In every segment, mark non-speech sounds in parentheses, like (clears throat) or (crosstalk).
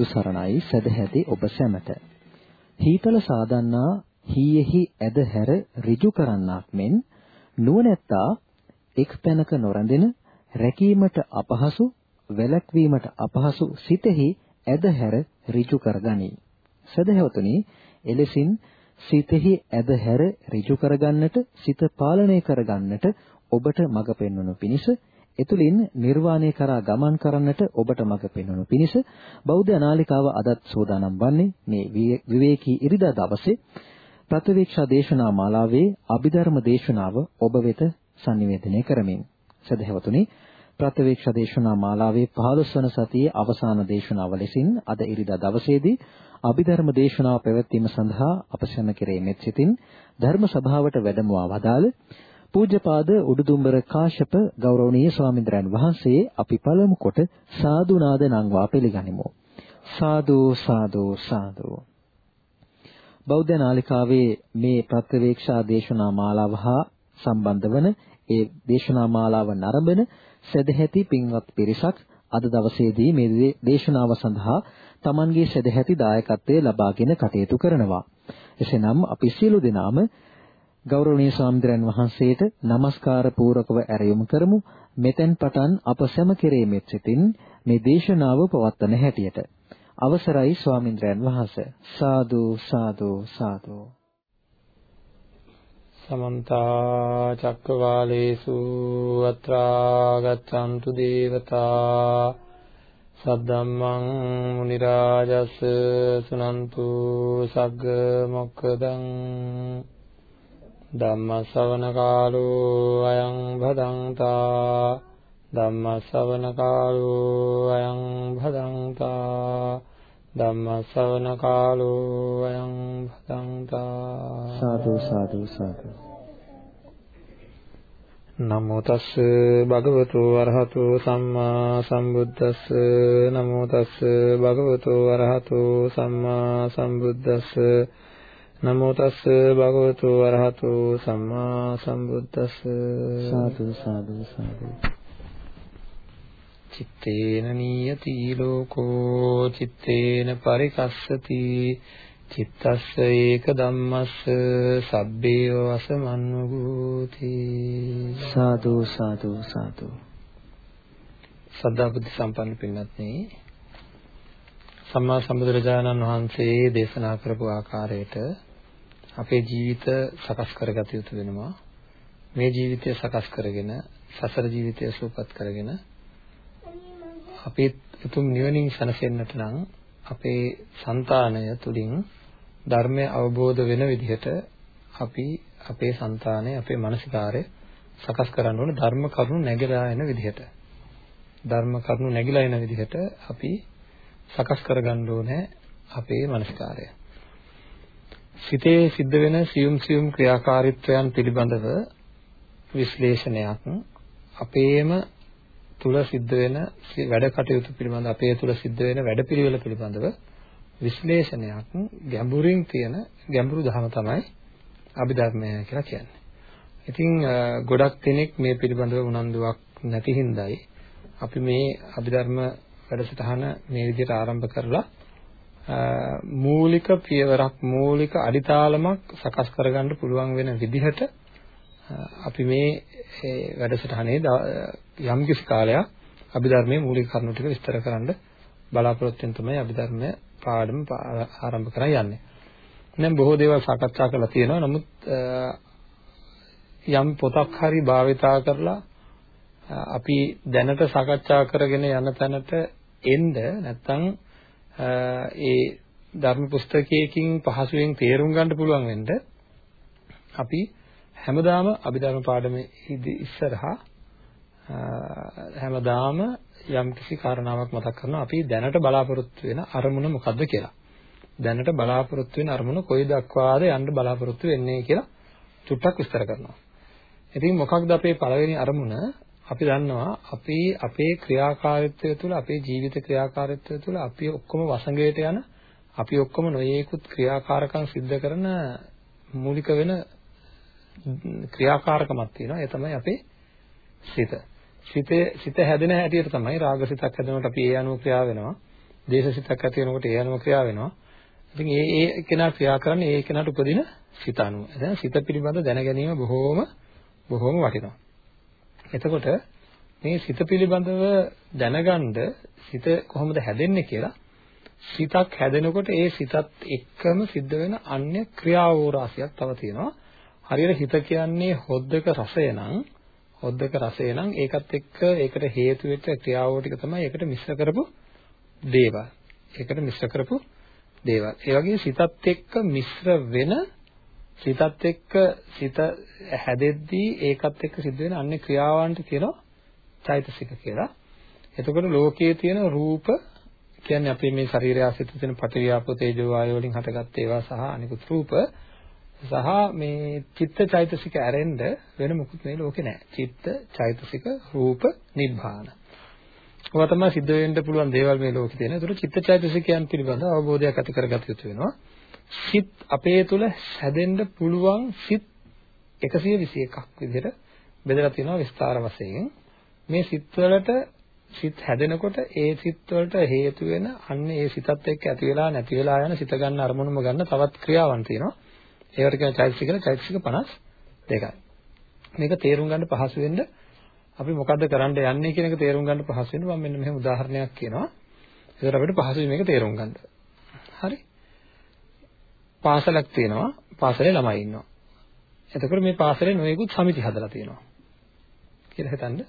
සම්මා සම්බුදු සරණයි සදැහැති ඔබ සැමට. හීතල සාදන්නා හීයෙහි ඇද හැර ඍජු කරන්නාක් මෙන් නුවණැත්තා එක් පැනක නොරඳෙන රැකීමට අපහසු වැළැක්වීමට අපහසු සිතෙහි ඇද හැර ඍජු කරගනී. සදහැවතුනි එලෙසින් සිතෙහි ඇද හැර ඍජු කරගන්නට සිත පාලනය කරගන්නට ඔබට මඟ පෙන්වනු පිණිස එතුලින් නිර්වාණය කරා ගමන් කරන්නට ඔබට මඟ පෙන්වනු පිණිස බෞද්ධ අනාලිකාව අදත් සෝදානම් වන්නේ මේ විවේකී ඉරිදා දවසේ ප්‍රතිවීක්ෂා දේශනා මාලාවේ අභිධර්ම දේශනාව ඔබ වෙත sannivedanaya කරමින්. සදහැවතුනි ප්‍රතිවීක්ෂා දේශනා මාලාවේ 15 වන සතියේ අවසාන දේශනාව ලෙසින් අද ඉරිදා දවසේදී අභිධර්ම දේශනාව පැවැත්වීම සඳහා අප සැම කෙරේ මෙත් සිතින් ධර්ම සභාවට වැඩමවා වදාළ පූජ්‍යපාද උඩුදුම්බර කාශ්‍යප ගෞරවනීය ස්වාමින්ද්‍රයන් වහන්සේ අපි පළමු කොට සාදු නාද නංවා පිළිගනිමු. සාදු සාදු සාදු. බෞද්ධ නාලිකාවේ මේ ප්‍රත්‍යවේක්ෂා දේශනා මාලාව හා සම්බන්ධ වන ඒ දේශනා මාලාව නරඹන සදැහැති පින්වත් පිරිසක් අද දවසේදී මේ දේශනාව සඳහා Tamanගේ සදැහැති දායකත්වය ලබාගෙන කටයුතු කරනවා. එසේනම් අපි සියලු දෙනාම ගෞරවනීය ස්වාමීන් වහන්සේට নমස්කාර පූරකව ඇරයුම් කරමු. මෙතෙන් පටන් අප සැම කෙරෙමෙත් සිටින් මේ දේශනාව පවත්වන හැටියට. අවසරයි ස්වාමීන් වහන්සේ. සාදු සාදු සාදු. සමන්ත චක්කවාලේසු අත්‍රා ගච්ඡන්තු දේවතා සද්දම්මං මුනි රාජස් සුනන්තු සග්ග මොක්කදං ධම්ම ශ්‍රවණ කාලෝ අයං භදංතා ධම්ම ශ්‍රවණ කාලෝ අයං භදංතා ධම්ම ශ්‍රවණ කාලෝ අයං භදංතා සාදු සාදු සාදු. නමෝ තස් භගවතු වරහතු සම්මා සම්බුද්දස්ස. නමෝ තස් භගවතු වරහතු සම්මා සම්බුද්දස්ස නමෝ තස්ස භගවතු වරහතු සම්මා සම්බුද්දස්ස. සාදු සාදු සාදු. චිත්තේන නියති ලෝකෝ චිත්තේන පරිකස්සති චිත්තස්ස ඒක ධම්මස්ස සබ්බේව වසමන්නුගෝති සාදු සාදු සාදු. සද්ධා බුද්ධ සම්පන්න පින්වත්නි සම්මා සම්බුදුරජාණන් වහන්සේ දේශනා කරපු ආකාරයට අපේ ජීවිත සකස් කරගත යුතු වෙනවා. මේ ජීවිතය සකස් කරගෙන සසර ජීවිතය සූපත් කරගෙන අපේ උතුම් නිවනින් සැනසෙන්නට නම් අපේ సంతානය තුලින් ධර්මය අවබෝධ වෙන විදිහට අපි අපේ సంతානය අපේ මානසිකාරය සකස් කරන්න ඕන. ධර්ම කරුණු නැగిලා එන විදිහට. ධර්ම කරුණු නැగిලා එන විදිහට අපි සකස් කරගන්න ඕනේ අපේ මානසිකාරය. සිතේ සිද්ධ වෙන සියුම් සියුම් ක්‍රියාකාරීත්වයන් පිළිබඳව විශ්ලේෂණයක් අපේම තුල සිද්ධ වෙන වැඩ කටයුතු පිළිබඳ අපේ තුල සිද්ධ වෙන වැඩපිළිවෙල පිළිබඳව විශ්ලේෂණයක් ගැඹුරින් තියෙන ගැඹුරු ධර්ම තමයි අභිධර්මය කියලා කියන්නේ. ඉතින් ගොඩක් කෙනෙක් මේ පිළිබඳව උනන්දුවක් නැති හින්දායි අපි මේ අභිධර්ම වැඩසටහන මේ විදිහට ආරම්භ කරලා මූලික පියවරක් මූලික අඩිතාලමක් සකස් කරගන්න පුළුවන් වෙන විදිහට අපි මේ වැඩසටහනේ යම් කිසි කාලයක් අභිධර්මයේ මූලික කරුණු ටික විස්තර කරන්න බලාපොරොත්තු වෙන තමයි අභිධර්මයේ පාඩම ආරම්භ කරලා යන්නේ. දැන් බොහෝ දේවල් සාකච්ඡා කරලා තියෙනවා. නමුත් යම් පොතක් හරි භාවිතා කරලා අපි දැනට සාකච්ඡා කරගෙන යන තැනට එන්න නැත්නම් ඒ ධර්ම පුස්තකයකින් පහසුවෙන් තේරුම් ගන්න පුළුවන් වෙන්න අපි හැමදාම අභිධර්ම පාඩමේ ඉස්සරහා හැමදාම යම්කිසි කාරණාවක් මතක් කරනවා අපි දැනට බලාපොරොත්තු වෙන අරමුණ මොකද්ද කියලා. දැනට බලාපොරොත්තු වෙන අරමුණ කොයි දක්වාද යන්න බලාපොරොත්තු වෙන්නේ කියලා චුට්ටක් විස්තර කරනවා. ඉතින් මොකක්ද අපේ පළවෙනි අරමුණ? අපි දන්නවා අපි අපේ ක්‍රියාකාරීත්වය තුළ අපේ ජීවිත ක්‍රියාකාරීත්වය තුළ අපි ඔක්කොම වසඟයට යන අපි ඔක්කොම නොයේකුත් ක්‍රියාකාරකම් සිද්ධ කරන මූලික වෙන ක්‍රියාකාරකමක් තියෙනවා ඒ තමයි අපේ සිත. සිතේ සිත හැදෙන හැටියට තමයි රාගසිතක් හැදෙනකොට අපි ඒ අනුව ක්‍රියා වෙනවා. දේශසිතක් ඇති වෙනකොට ඒ අනුව ක්‍රියා වෙනවා. ඉතින් ඒ ඒ කෙනා ක්‍රියා කරන්නේ ඒ කෙනාට උපදින සිත අනුව. දැන් සිත පිළිබඳ දැන ගැනීම බොහෝම බොහෝම වටිනවා. එතකොට මේ සිත පිළිබඳව දැනගන්න සිත කොහොමද හැදෙන්නේ කියලා සිතක් හැදෙනකොට ඒ සිතත් එක්කම සිද්ධ වෙන අන්‍ය ක්‍රියාවෝ රාශියක් තව තියෙනවා. හරියට හිත කියන්නේ හොද්දක රසය නම් හොද්දක රසය නම් ඒකත් එක්ක ඒකට හේතු වෙච්ච ක්‍රියාවෝ ටික තමයි ඒකට මිශ්‍ර කරපු දේවල්. ඒකට මිශ්‍ර කරපු දේවල්. ඒ වගේ සිතත් එක්ක මිශ්‍ර වෙන සිතත් එක්ක සිත හැදෙද්දී ඒකත් එක්ක සිද්ධ වෙන අන්‍ය ක්‍රියාවන්ට කියනවා චෛතසික කියලා. එතකොට ලෝකයේ තියෙන රූප කියන්නේ අපේ මේ ශරීරය ආශ්‍රිත තියෙන පටිවිආපෝ තේජෝ වායෝ වලින් හටගත් ඒවා සහ අනිකුත් රූප සහ මේ චිත්ත චෛතසික ඇරෙන්න වෙන මොකුත් මේ ලෝකේ නැහැ. චිත්ත චෛතසික රූප නිබ්බාන. ඔවා තමයි සිද්ධ වෙන්න පුළුවන් දේවල් මේ ලෝකේ තියෙන. ඒතර චිත්ත චෛතසිකයන් පිළිබඳ අවබෝධයක් ඇති කරගත යුතු වෙනවා. සිත් අපේ තුල හැදෙන්න පුළුවන් සිත් 121ක් විදිහට බෙදලා තියෙනවා විස්තර වශයෙන්. මේ සිත් වලට සිත් හැදෙනකොට ඒ සිත් වලට හේතු වෙන අන්න ඒ සිතත් එක්ක ඇති වෙලා නැති වෙලා යන සිත ගන්න අරමුණුම ගන්න තවත් ක්‍රියාවන් තියෙනවා. ඒවට කියන චෛතසික කියලා චෛතසික 52යි. මේක තේරුම් ගන්න පහසු වෙන්න අපි මොකද්ද කරන්න යන්නේ කියන එක තේරුම් ගන්න පහසු වෙන්න මම මෙන්න මෙහෙම උදාහරණයක් කියනවා. ඒකට අපිට පහසුයි මේක තේරුම් ගන්න. හරි? පාසලක් තියෙනවා. පාසලේ ළමයි ඉන්නවා. එතකොට මේ පාසලේ නොයෙකුත් සමිති හදලා තියෙනවා. කියලා හිතන්න.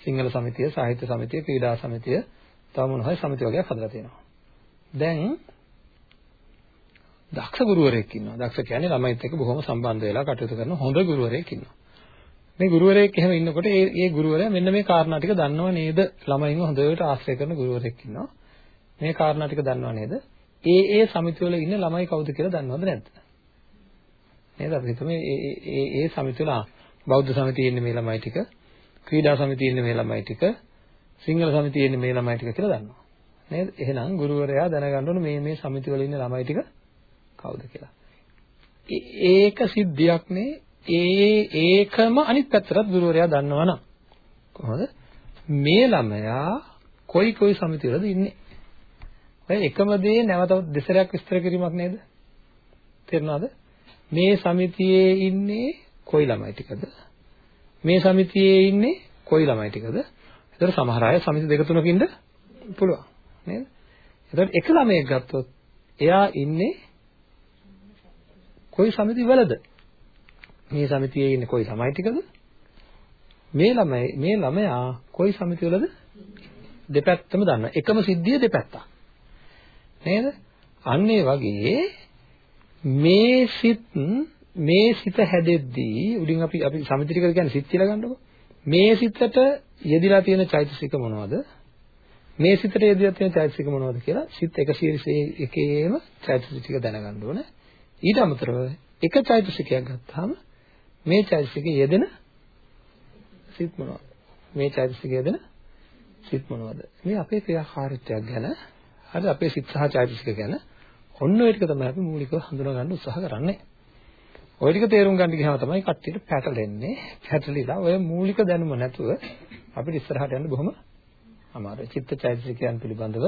සිංහල සමිතිය, සාහිත්‍ය සමිතිය, ක්‍රීඩා සමිතිය, තව මොන හරි සමිති වගේක් හදලා තියෙනවා. දැන් දක්ෂ ගුරුවරයෙක් ඉන්නවා. දක්ෂ කියන්නේ ළමයිත් එක්ක බොහොම සම්බන්ධ වෙලා කටයුතු කරන හොඳ ගුරුවරයෙක් ඉන්නවා. මේ ගුරුවරයෙක් එහෙම ඉන්නකොට ඒ ඒ ගුරුවරයා මෙන්න මේ කාරණා ටික දන්නව නේද? ළමයින්ව හොඳට ආශ්‍රය කරන ගුරුවරයෙක් ඉන්නවා. මේ කාරණා ටික දන්නව නේද? ඒ ඒ සමිතිවල ඉන්න ළමයි කවුද කියලා දන්නවද නැද්ද? නේද? අපි හිතමු මේ ඒ ඒ සමිතිවල බෞද්ධ සමිතියේ ඉන්න මේ ළමයි ටික ක්‍රීඩා සමිතියේ ඉන්න මේ ළමයි ටික සිංහල සමිතියේ ඉන්න මේ ළමයි ටික කියලා දන්නවා. නේද? එහෙනම් ගුරුවරයා දැනගන්න ඕන මේ මේ සමිති වල ඉන්න ළමයි ටික කවුද කියලා. ඒක සිද්ධියක් නේ. ඒ ඒකම අනිත් පැත්තට ගුරුවරයා දන්නවනම් කොහොමද? මේ ළමයා කොයි කොයි සමිති වලද ඉන්නේ? ඔය එකම දේ නැවත දෙසරයක් විස්තර කිරීමක් නේද? තේරුණාද? මේ සමිතියේ ඉන්නේ කොයි ළමයි ටිකද? මේ සමිතියේ ඉන්නේ කොයි ළමයි ටිකද? ඒතර සමහර අය සමිති දෙක තුනක ඉන්න පුළුවන් නේද? ඒතර එක ළමයෙක් ගත්තොත් එයා ඉන්නේ කොයි සමිති වලද? මේ සමිතියේ ඉන්නේ කොයි ළමයි ටිකද? මේ ළමයි මේ ළමයා කොයි සමිති වලද? දෙපැත්තම දන්නවා. එකම සිද්ධිය දෙපැත්තක්. නේද? අන්න ඒ වගේ මේ සිත් මේ සිත හැදෙද්දී උඩින් අපි අපි සමිති ටික කියන්නේ සිත් කියලා ගන්නකො. මේ සිතට යෙදිලා තියෙන චෛතසික මොනවද? මේ සිතට යෙදිලා තියෙන චෛතසික මොනවද කියලා සිත් 121ේම චෛතසික ටික දැනගන්න ඕනේ. ඊට අමතරව එක චෛතසිකයක් ගත්තාම මේ චෛතසිකයේ යෙදෙන සිත් මොනවද? මේ චෛතසිකයේ යෙදෙන සිත් මොනවද? මේ අපේ ක්‍රියාකාරීත්වයක් ගැන හරි අපේ සිත් සහ චෛතසික ගැන ඔන්න ඔය ටික තමයි අපි මූලිකව හඳුනා ගන්න උත්සාහ කරන්නේ. ওই ටික තේරුම් ගන්න ගියාම තමයි කට්ටියට පැටලෙන්නේ. පැටලිලා ඔය මූලික දැනුම නැතුව අපිට ඉස්සරහට යන්න බොහොම අමාරුයි. චිත්තචෛතසිකයන් පිළිබඳව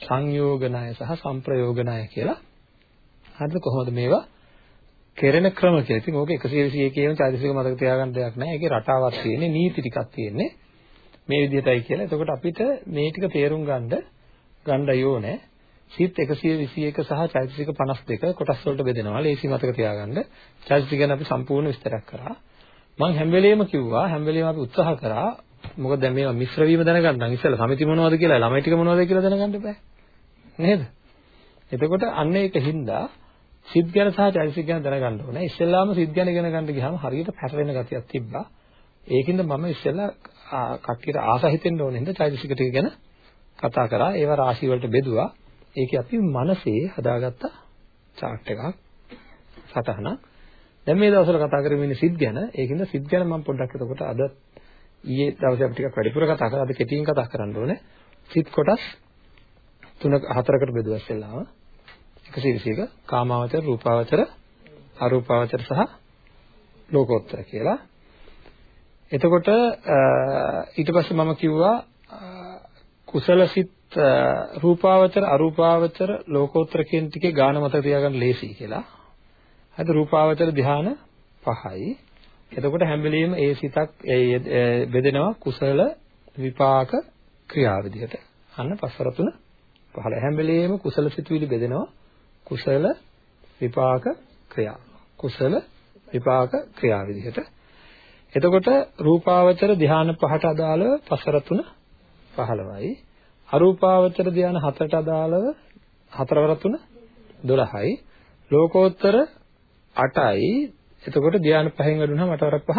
සංයෝගණය සහ සංප්‍රයෝගණය කියලා. හරිද කොහොමද මේවා කෙරෙන ක්‍රම කියලා. ඉතින් ඕක 121 කියන චෛතසික මතක තියාගන්න දෙයක් නැහැ. ඒකේ රටාවක් තියෙන්නේ, නීති ටිකක් තියෙන්නේ. මේ විදිහටයි කියලා. එතකොට අපිට මේ ටික තේරුම් ගන්න ගන්න යෝනේ. සිත් 121 සහ චෛතසික 52 කොටස් වලට බෙදෙනවා. ලේසි මතක තියාගන්න. චෛතසික ගැන අපි සම්පූර්ණ විස්තරයක් කරා. මම හැම වෙලෙම කිව්වා හැම වෙලෙම අපි උත්සාහ කරා මොකද දැන් මේවා මිශ්‍ර වීම දැනගන්න නම් ඉස්සෙල්ලා සමිති මොනවද කියලා ළමයි ටික මොනවද කියලා දැනගන්න බෑ. නේද? එතකොට අන්න ඒක හින්දා සිත් ගැන සහ චෛතසික ගැන දැනගන්න ඕනේ. ඉස්සෙල්ලාම සිත් ගැන ඉගෙන ගන්න ගියාම හරියට පැටලෙන ගතියක් තිබ්බා. ඒකින්ද මම ඉස්සෙල්ලා කට්ටියට ආස හිතෙන්න ඕනේ හින්දා චෛතසික ටික ගැන කතා කරා. ඒවා රාශි වලට බෙදුවා. ඒකේ අපි මනසේ හදාගත්ත chart එකක් සටහනක්. දැන් මේ දවස්වල කතා කරමින් ඉන්නේ සිත් ගැන. ඒකින්ද සිත් ගැන මම පොඩ්ඩක් එතකොට අද ඊයේ දවසේ අපි ටිකක් වැඩිපුර කතා කරා. අද කෙටියෙන් කතා කරන්න ඕනේ. සිත් කොටස් තුනක හතරකට බෙදුවා ඉස්සෙල්ලාම. 121 කාමාවචර, රූපාවචර, අරූපාවචර සහ ලෝකෝත්තර කියලා. එතකොට ඊට පස්සේ මම කිව්වා කුසල සිත් රූපාවචර අරූපාවචර ලෝකෝත්තර කියන ටිකේ ගාන මතක තියාගන්න ලේසි කියලා. හරිද රූපාවචර ධ්‍යාන පහයි. එතකොට හැම වෙලෙම ඒ සිතක් බෙදෙනවා කුසල විපාක ක්‍රියා විදිහට. අන්න පස්වර තුන පහළ හැම වෙලෙම කුසල සිතුවිලි බෙදෙනවා කුසල විපාක ක්‍රියා. කුසල විපාක ක්‍රියා විදිහට. එතකොට රූපාවචර ධ්‍යාන පහට අදාළව පස්වර තුන 15යි. අරූපාවචර ධ්‍යාන හතරට අදාළව හතරවර තුන 12යි. ලෝකෝත්තර 8යි. එතකොට ධ්‍යාන පහෙන් වැඩුණාම අටවරක් පහ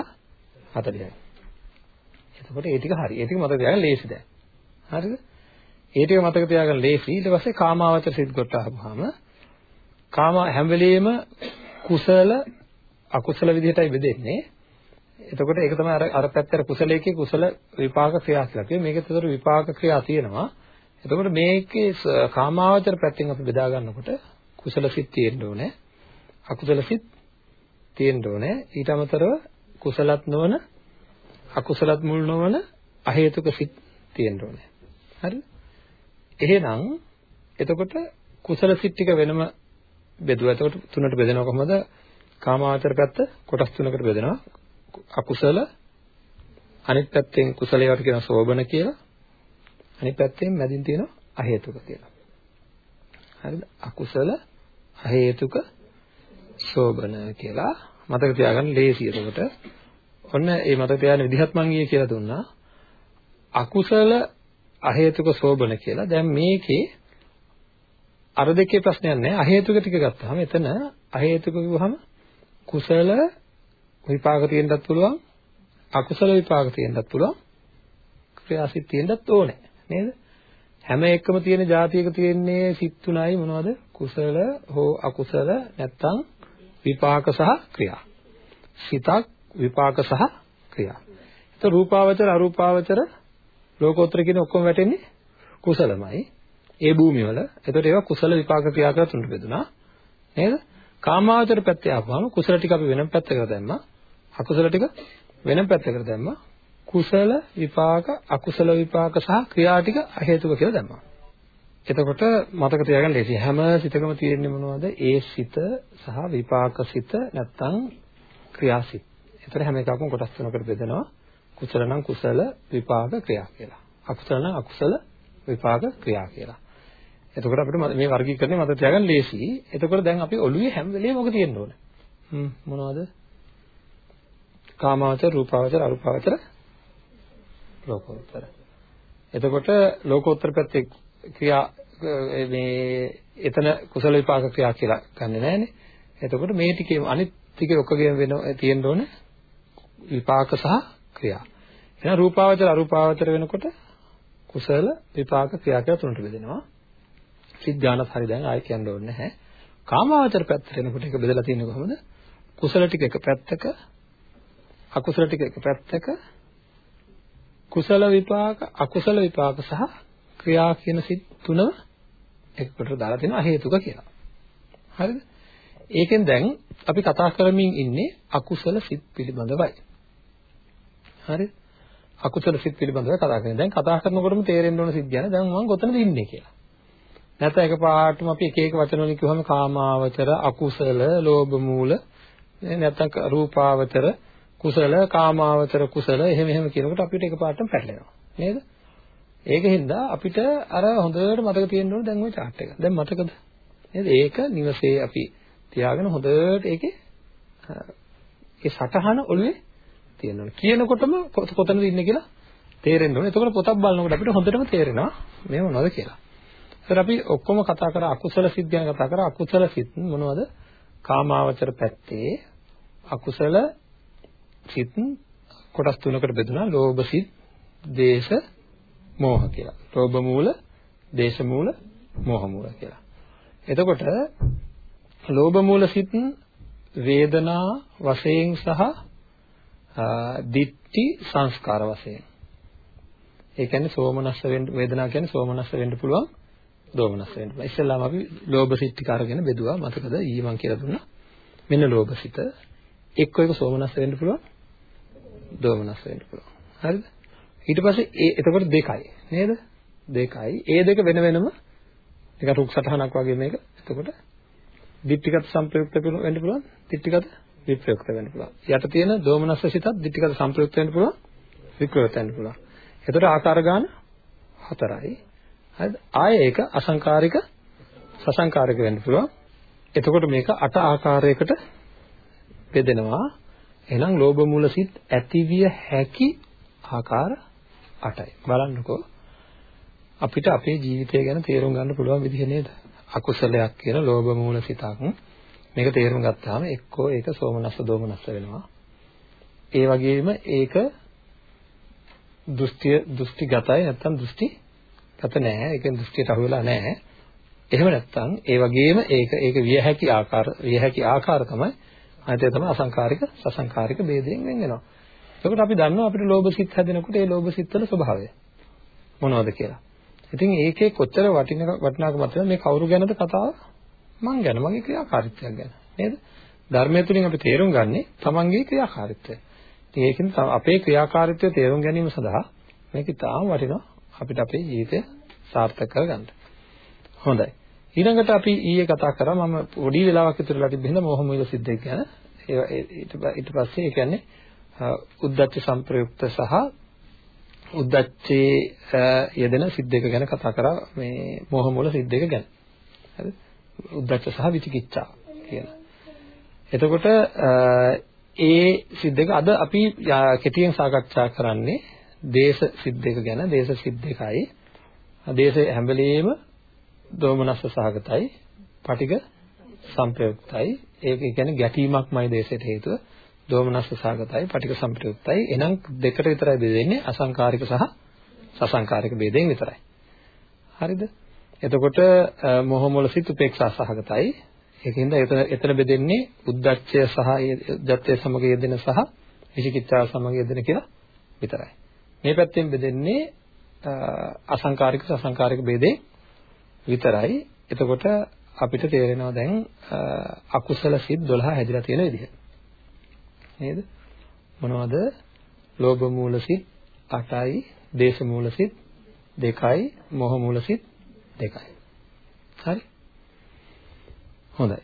40යි. එතකොට ඒ ටික හරි. ඒ ටික මතක තියාගන්න ලේසි දැන්. හරිද? ඒ ටික මතක තියාගන්න ලේසි. ඊට පස්සේ කාමාවචර සිත් කොට ආවම කාම හැම වෙලෙම කුසල අකුසල විදිහටයි බෙදෙන්නේ. එතකොට ඒක තමයි අර අර පැත්තට කුසලයේ කුසල විපාක ක්‍රියා කියලා කියනවා. මේකේ තේතර විපාක ක්‍රියා තියෙනවා. එතකොට මේකේ කාමාවචර පැත්තෙන් අපි බෙදා ගන්නකොට කුසල සිත් තියෙන්න ඕනේ. අකුසල සිත් තියෙන්න ඕනේ. ඊට අමතරව කුසලත් නොවන අකුසලත් මුල් නොවන අහේතුක සිත් තියෙන්න ඕනේ. හරිද? එහෙනම් එතකොට කුසල සිත් ටික වෙනම බෙදුවා. එතකොට තුනට බෙදෙනවා කොහොමද? කාමාවචර පැත්ත කොටස් තුනකට බෙදෙනවා. අකුසල අනිත් පැත්තෙන් කුසලයට කියන සෝබන කියලා. අනිත් පැත්තෙන් මැදින් තියෙනවා අහේතුක කියලා. හරිද? අකුසල අහේතුක සෝබන කියලා මතක තියාගන්න ලේසි එතකොට. ඔන්න ඒ මතක තියාගන්න විදිහත් මම ඊයේ කියලා දුන්නා. අකුසල අහේතුක සෝබන කියලා. දැන් මේකේ අර දෙකේ ප්‍රශ්නයක් නැහැ. අහේතුක ටික ගත්තාම එතන අහේතුක කිව්වහම කුසල විපාක තියෙන්නත් පුළුවන් අකුසල විපාක තියෙන්නත් පුළුවන් ක්‍රියාසිත තියෙන්නත් ඕනේ. නේද? හැම එකම තියෙන જાතියක තියෙන්නේ සිත් තුනයි. මොනවද? කුසල හෝ අකුසල නැත්තම් විපාක සහ ක්‍රියා. සිතක් විපාක සහ ක්‍රියා. එතකොට රූපාවචර අරූපාවචර ලෝකෝත්තර කියන ඔක්කොම වැටෙන්නේ කුසලමයි. ඒ භූමිය වල එතකොට ඒවා කුසල විපාක ක්‍රියා කරලා තුනට බෙදුනා නේද? කාමාවචර පැත්තේ ආපුවම කුසල ටික අපි වෙනම පැත්තකට දැම්මා. අකුසල ටික වෙනම පැත්තකට දැම්මා. කුසල විපාක අකුසල විපාක සහ ක්‍රියා ටික අහේතුක කියලා දැම්මා. එතකොට මතක තියාගන්න ලේසි. හැම සිතකම තියෙන්නේ මොනවද? ඒ සිත සහ විපාක සිත නැත්තම් ක්‍රියාසිත. ඒතර හැම එකක්ම කොටස් තුනකට බෙදෙනවා. කුසල නම් කුසල විපාක ක්‍රියා කියලා. අකුසල නම් අකුසල විපාක ක්‍රියා කියලා. එතකොට අපිට මේ වර්ගීකරණය මතක තියාගන්න ලේසි. එතකොට දැන් අපි ඔළුවේ හැම වෙලේම මොකද තියෙන්න ඕන? හ්ම් මොනවද? කාමාවචර, රූපාවචර, අරූපාවචර, ලෝකෝත්තර. එතකොට ලෝකෝත්තර පැත්තේ ක්‍රියා මේ එතන කුසල විපාක ක්‍රියා කියලා ගන්නෙ නෑනේ. එතකොට මේ ටිකේ අනිත් ටිකේ ඔක්කොගෙම වෙන තියෙන්න ඕන විපාක සහ ක්‍රියා. එහෙනම් රූපාවචර අරූපාවචර වෙනකොට කුසල විපාක ක්‍රියා කියලා තුනට බෙදෙනවා. සිත් ඥානත් හරි දැන් ආයෙ කියන්න ඕනේ නැහැ. කාමාවචර පැත්තට එනකොට ඒක බෙදලා තියෙන්නේ කොහොමද? කුසල ටික එක පැත්තක අකුසල ටික එක පැත්තක කුසල විපාක අකුසල විපාක සහ ක්‍රියා කියන සිත් තුනම එකකට දාලා තියෙනවා හේතුක කියලා. හරිද? ඒකෙන් දැන් අපි කතා කරමින් ඉන්නේ අකුසල සිත් පිළිබඳවයි. හරිද? අකුසල සිත් පිළිබඳව කතා කරන්නේ. දැන් කතා කරනකොටම තේරෙන්න ඕන සිත් ගැන දැන් මම කොතනද ඉන්නේ කියලා. නැත්නම් එකපාරටම අපි එක එක වචන වලින් කිව්වම කාමාවචර, අකුසල, ලෝභ මූල, නැත්නම් රූපාවචර, කුසල, කාමාවචර, කුසල එහෙම එහෙම කියනකොට අපිට එකපාරටම පැටලෙනවා. නේද? ඒකෙන්ද අපිට අර හොඳට මතක තියෙන්න ඕනේ දැන් ওই chart එක. දැන් මතකද? නේද? ඒක නිවසේ අපි තියාගෙන හොඳට ඒකේ ඒ සටහන ඔළුවේ තියෙන්න ඕනේ. කියනකොටම කොතනද ඉන්නේ කියලා තේරෙන්න ඕනේ. එතකොට පොතක් බලනකොට අපිට හොඳටම තේරෙනවා මේ මොනවද කියලා. ඒතර අපි ඔක්කොම කතා කරා අකුසල සිත් ගැන කතා කරා අකුසල සිත් මොනවද? කාමාවචර පැත්තේ අකුසල සිත් කොටස් තුනකට බෙදුණා. ලෝභ සිත්, දේශ, මෝහ කියලා. ලෝභ මූල, දේශ මූල, මෝහ මූල කියලා. එතකොට ලෝභ මූල සිත් වේදනා වශයෙන් සහ දිට්ටි සංස්කාර වශයෙන්. ඒ කියන්නේ සෝමනස්ස වෙන්න වේදනා කියන්නේ සෝමනස්ස වෙන්න පුළුවන් දෝමනස් වෙන්න පුළුවන්. ඉස්සෙල්ලාම අපි ලෝභ සිත් ටික අරගෙන බෙදුවා. මතකද? ඊයේ මම කියලා දුන්නා. මෙන්න ලෝභ සිත. එක්ක එක සෝමනස් වෙන්න පුළුවන්. දෝමනස් වෙන්න පුළුවන්. හරිද? ඊට පස්සේ ඒ එතකොට දෙකයි නේද? දෙකයි. ඒ දෙක වෙන වෙනම නිකන් රුක් සටහනක් වගේ මේක. එතකොට ditthිගත සංප්‍රයුක්ත වෙන්න පුළුවන්. ditthිගත විප්‍රයුක්ත වෙන්න පුළුවන්. යට තියෙන දෝමනස්ස සිතත් ditthිගත සංප්‍රයුක්ත වෙන්න පුළුවන්. විප්‍රයුක්ත වෙන්න පුළුවන්. එතකොට ආකාර ගාන හතරයි. හරිද? ආයේ ඒක අසංකාරික සසංකාරික වෙන්න පුළුවන්. එතකොට මේක අට ආකාරයකට බෙදෙනවා. එහෙනම් ලෝභ මූල සිත් ඇතිවිය හැකි ආකාර 8යි. බලන්නකෝ. අපිට අපේ ජීවිතය ගැන තේරුම් ගන්න පුළුවන් විදිහ නේද? අකුසලයක් කියන ලෝභ මූල සිතක් මේක තේරුම් ගත්තාම එක්කෝ ඒක සෝමනස්ස දෝමනස්ස වෙනවා. ඒ වගේම ඒක දෘෂ්ටි දෘෂ්ටිගතයි නැත්නම් දෘෂ්ටිගත නැහැ. ඒකෙන් දෘෂ්ටියට අහු වෙලා නැහැ. එහෙම නැත්නම් ඒ වගේම ඒක ඒක විය හැකි ආකාර විය හැකි ආකාර තමයි අනිත් තමයි අසංකාරික සසංකාරික ભેදයෙන් වෙන් වෙනවා. එතකොට අපි දන්නවා අපිට ලෝභ සිත් හැදෙනකොට ඒ ලෝභ සිත් වල ස්වභාවය මොනවද කියලා. ඉතින් ඒකේ කොච්චර වටින වටිනාකමක් තියෙනවද මේ කවුරු ගැනද කතාව? මං ගැන මගේ ක්‍රියාකාරීත්වයක් ගැන. නේද? ධර්මය තුලින් අපි තේරුම් ගන්නේ තමන්ගේ ක්‍රියාකාරීත්වය. ඉතින් ඒකෙන් අපේ ක්‍රියාකාරීත්වය තේරුම් ගැනීම සඳහා මේක ඉතාම වටිනවා අපිට අපේ ජීවිතය සාර්ථක කරගන්න. හොඳයි. ඊළඟට අපි ඊයේ කතා කරා මම පොඩි වෙලාවක් විතර ලටිබ් බින්ද මොහ මුල සිද්ධ ගැන. ඊට ඊට පස්සේ ඒ කියන්නේ උද්දච්ච සංප්‍රයුක්ත සහ උද්දච්චේ යෙදෙන සිද්දක ගැන කතා කරා මේ මොහ මුල සිද්දක ගැන. හරිද? උද්දච්ච සහ විචිකිච්ඡා කියන. එතකොට ඒ සිද්දක අද අපි කෙටියෙන් සාකච්ඡා කරන්නේ දේශ සිද්දක ගැන. දේශ සිද්දකයි. දේශ හැම වෙලෙම දෝමනස්ස සහගතයි. පටික සංප්‍රයුක්තයි. ඒක කියන්නේ ගැටීමක්මයි දේශයට හේතුව. දෝමනස්ස සහගතයි, පටික සංප්‍රයුක්තයි. එහෙනම් දෙකට විතරයි බෙදෙන්නේ අසංකාරික සහ සසංකාරික ભેදයෙන් විතරයි. හරිද? එතකොට මොහොමොල සිත් උපේක්ෂා සහගතයි. ඒකින්ද එතන එතන බෙදෙන්නේ උද්දච්චය සහ උද්දච්චය සමග යෙදෙන සහ විචිකිච්ඡාව සමග යෙදෙන කියලා විතරයි. මේ පැත්තෙන් බෙදෙන්නේ අසංකාරික සසංකාරික ભેදේ විතරයි. එතකොට අපිට තේරෙනවා දැන් අකුසල සිත් 12 හැදිලා තියෙන විදිහ. නේද? මොනවද? ලෝභ මූල සිත් 8යි, දේශ මූල සිත් 2යි, මොහ මූල සිත් 2යි. හරි? හොඳයි.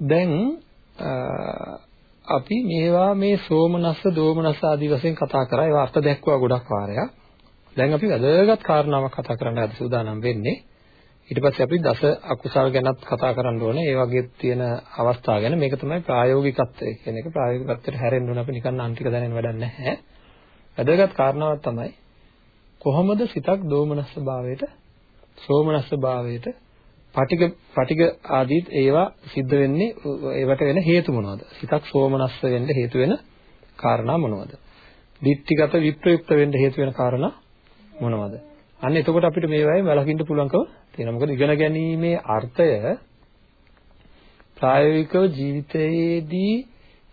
දැන් අපි මේවා මේ සෝමනස්ස දෝමනස්ස ආදී වශයෙන් කතා කරා ඒවා අර්ථ දැක්වුවා ගොඩක් වාරයක්. දැන් අපි වැදගත් කාරණාවක් කතා කරන්න අද සූදානම් වෙන්නේ. ඊට පස්සේ අපි දස අකුසල් ගැනත් කතා කරන්න ඕනේ. ඒ වගේ තියෙන අවස්ථා ගැන මේක තමයි ප්‍රායෝගිකත්වය කියන එක. ප්‍රායෝගිකත්වයට හැරෙන්න ඕන අපි නිකන් අන්තික දැනෙන්න වැඩක් නැහැ. වැදගත් කාරණාවක් තමයි කොහොමද සිතක් දෝමනස්ස භාවයට සෝමනස්ස භාවයට පටික පටික ආදීත් ඒවා සිද්ධ වෙන්නේ ඒවට වෙන හේතු මොනවද? සිතක් සෝමනස්ස වෙන්න හේතු වෙන කාරණා මොනවද? දිට්ඨිගත විප්‍රයුක්ත වෙන්න හේතු වෙන කාරණා මොනවද? අන්න එතකොට අපිට මේවායින් වැළකින්න පුළුවන්කම තියෙනවා. මොකද ඉගෙන ගැනීමේ අර්ථය ප්‍රායෝගිකව ජීවිතයේදී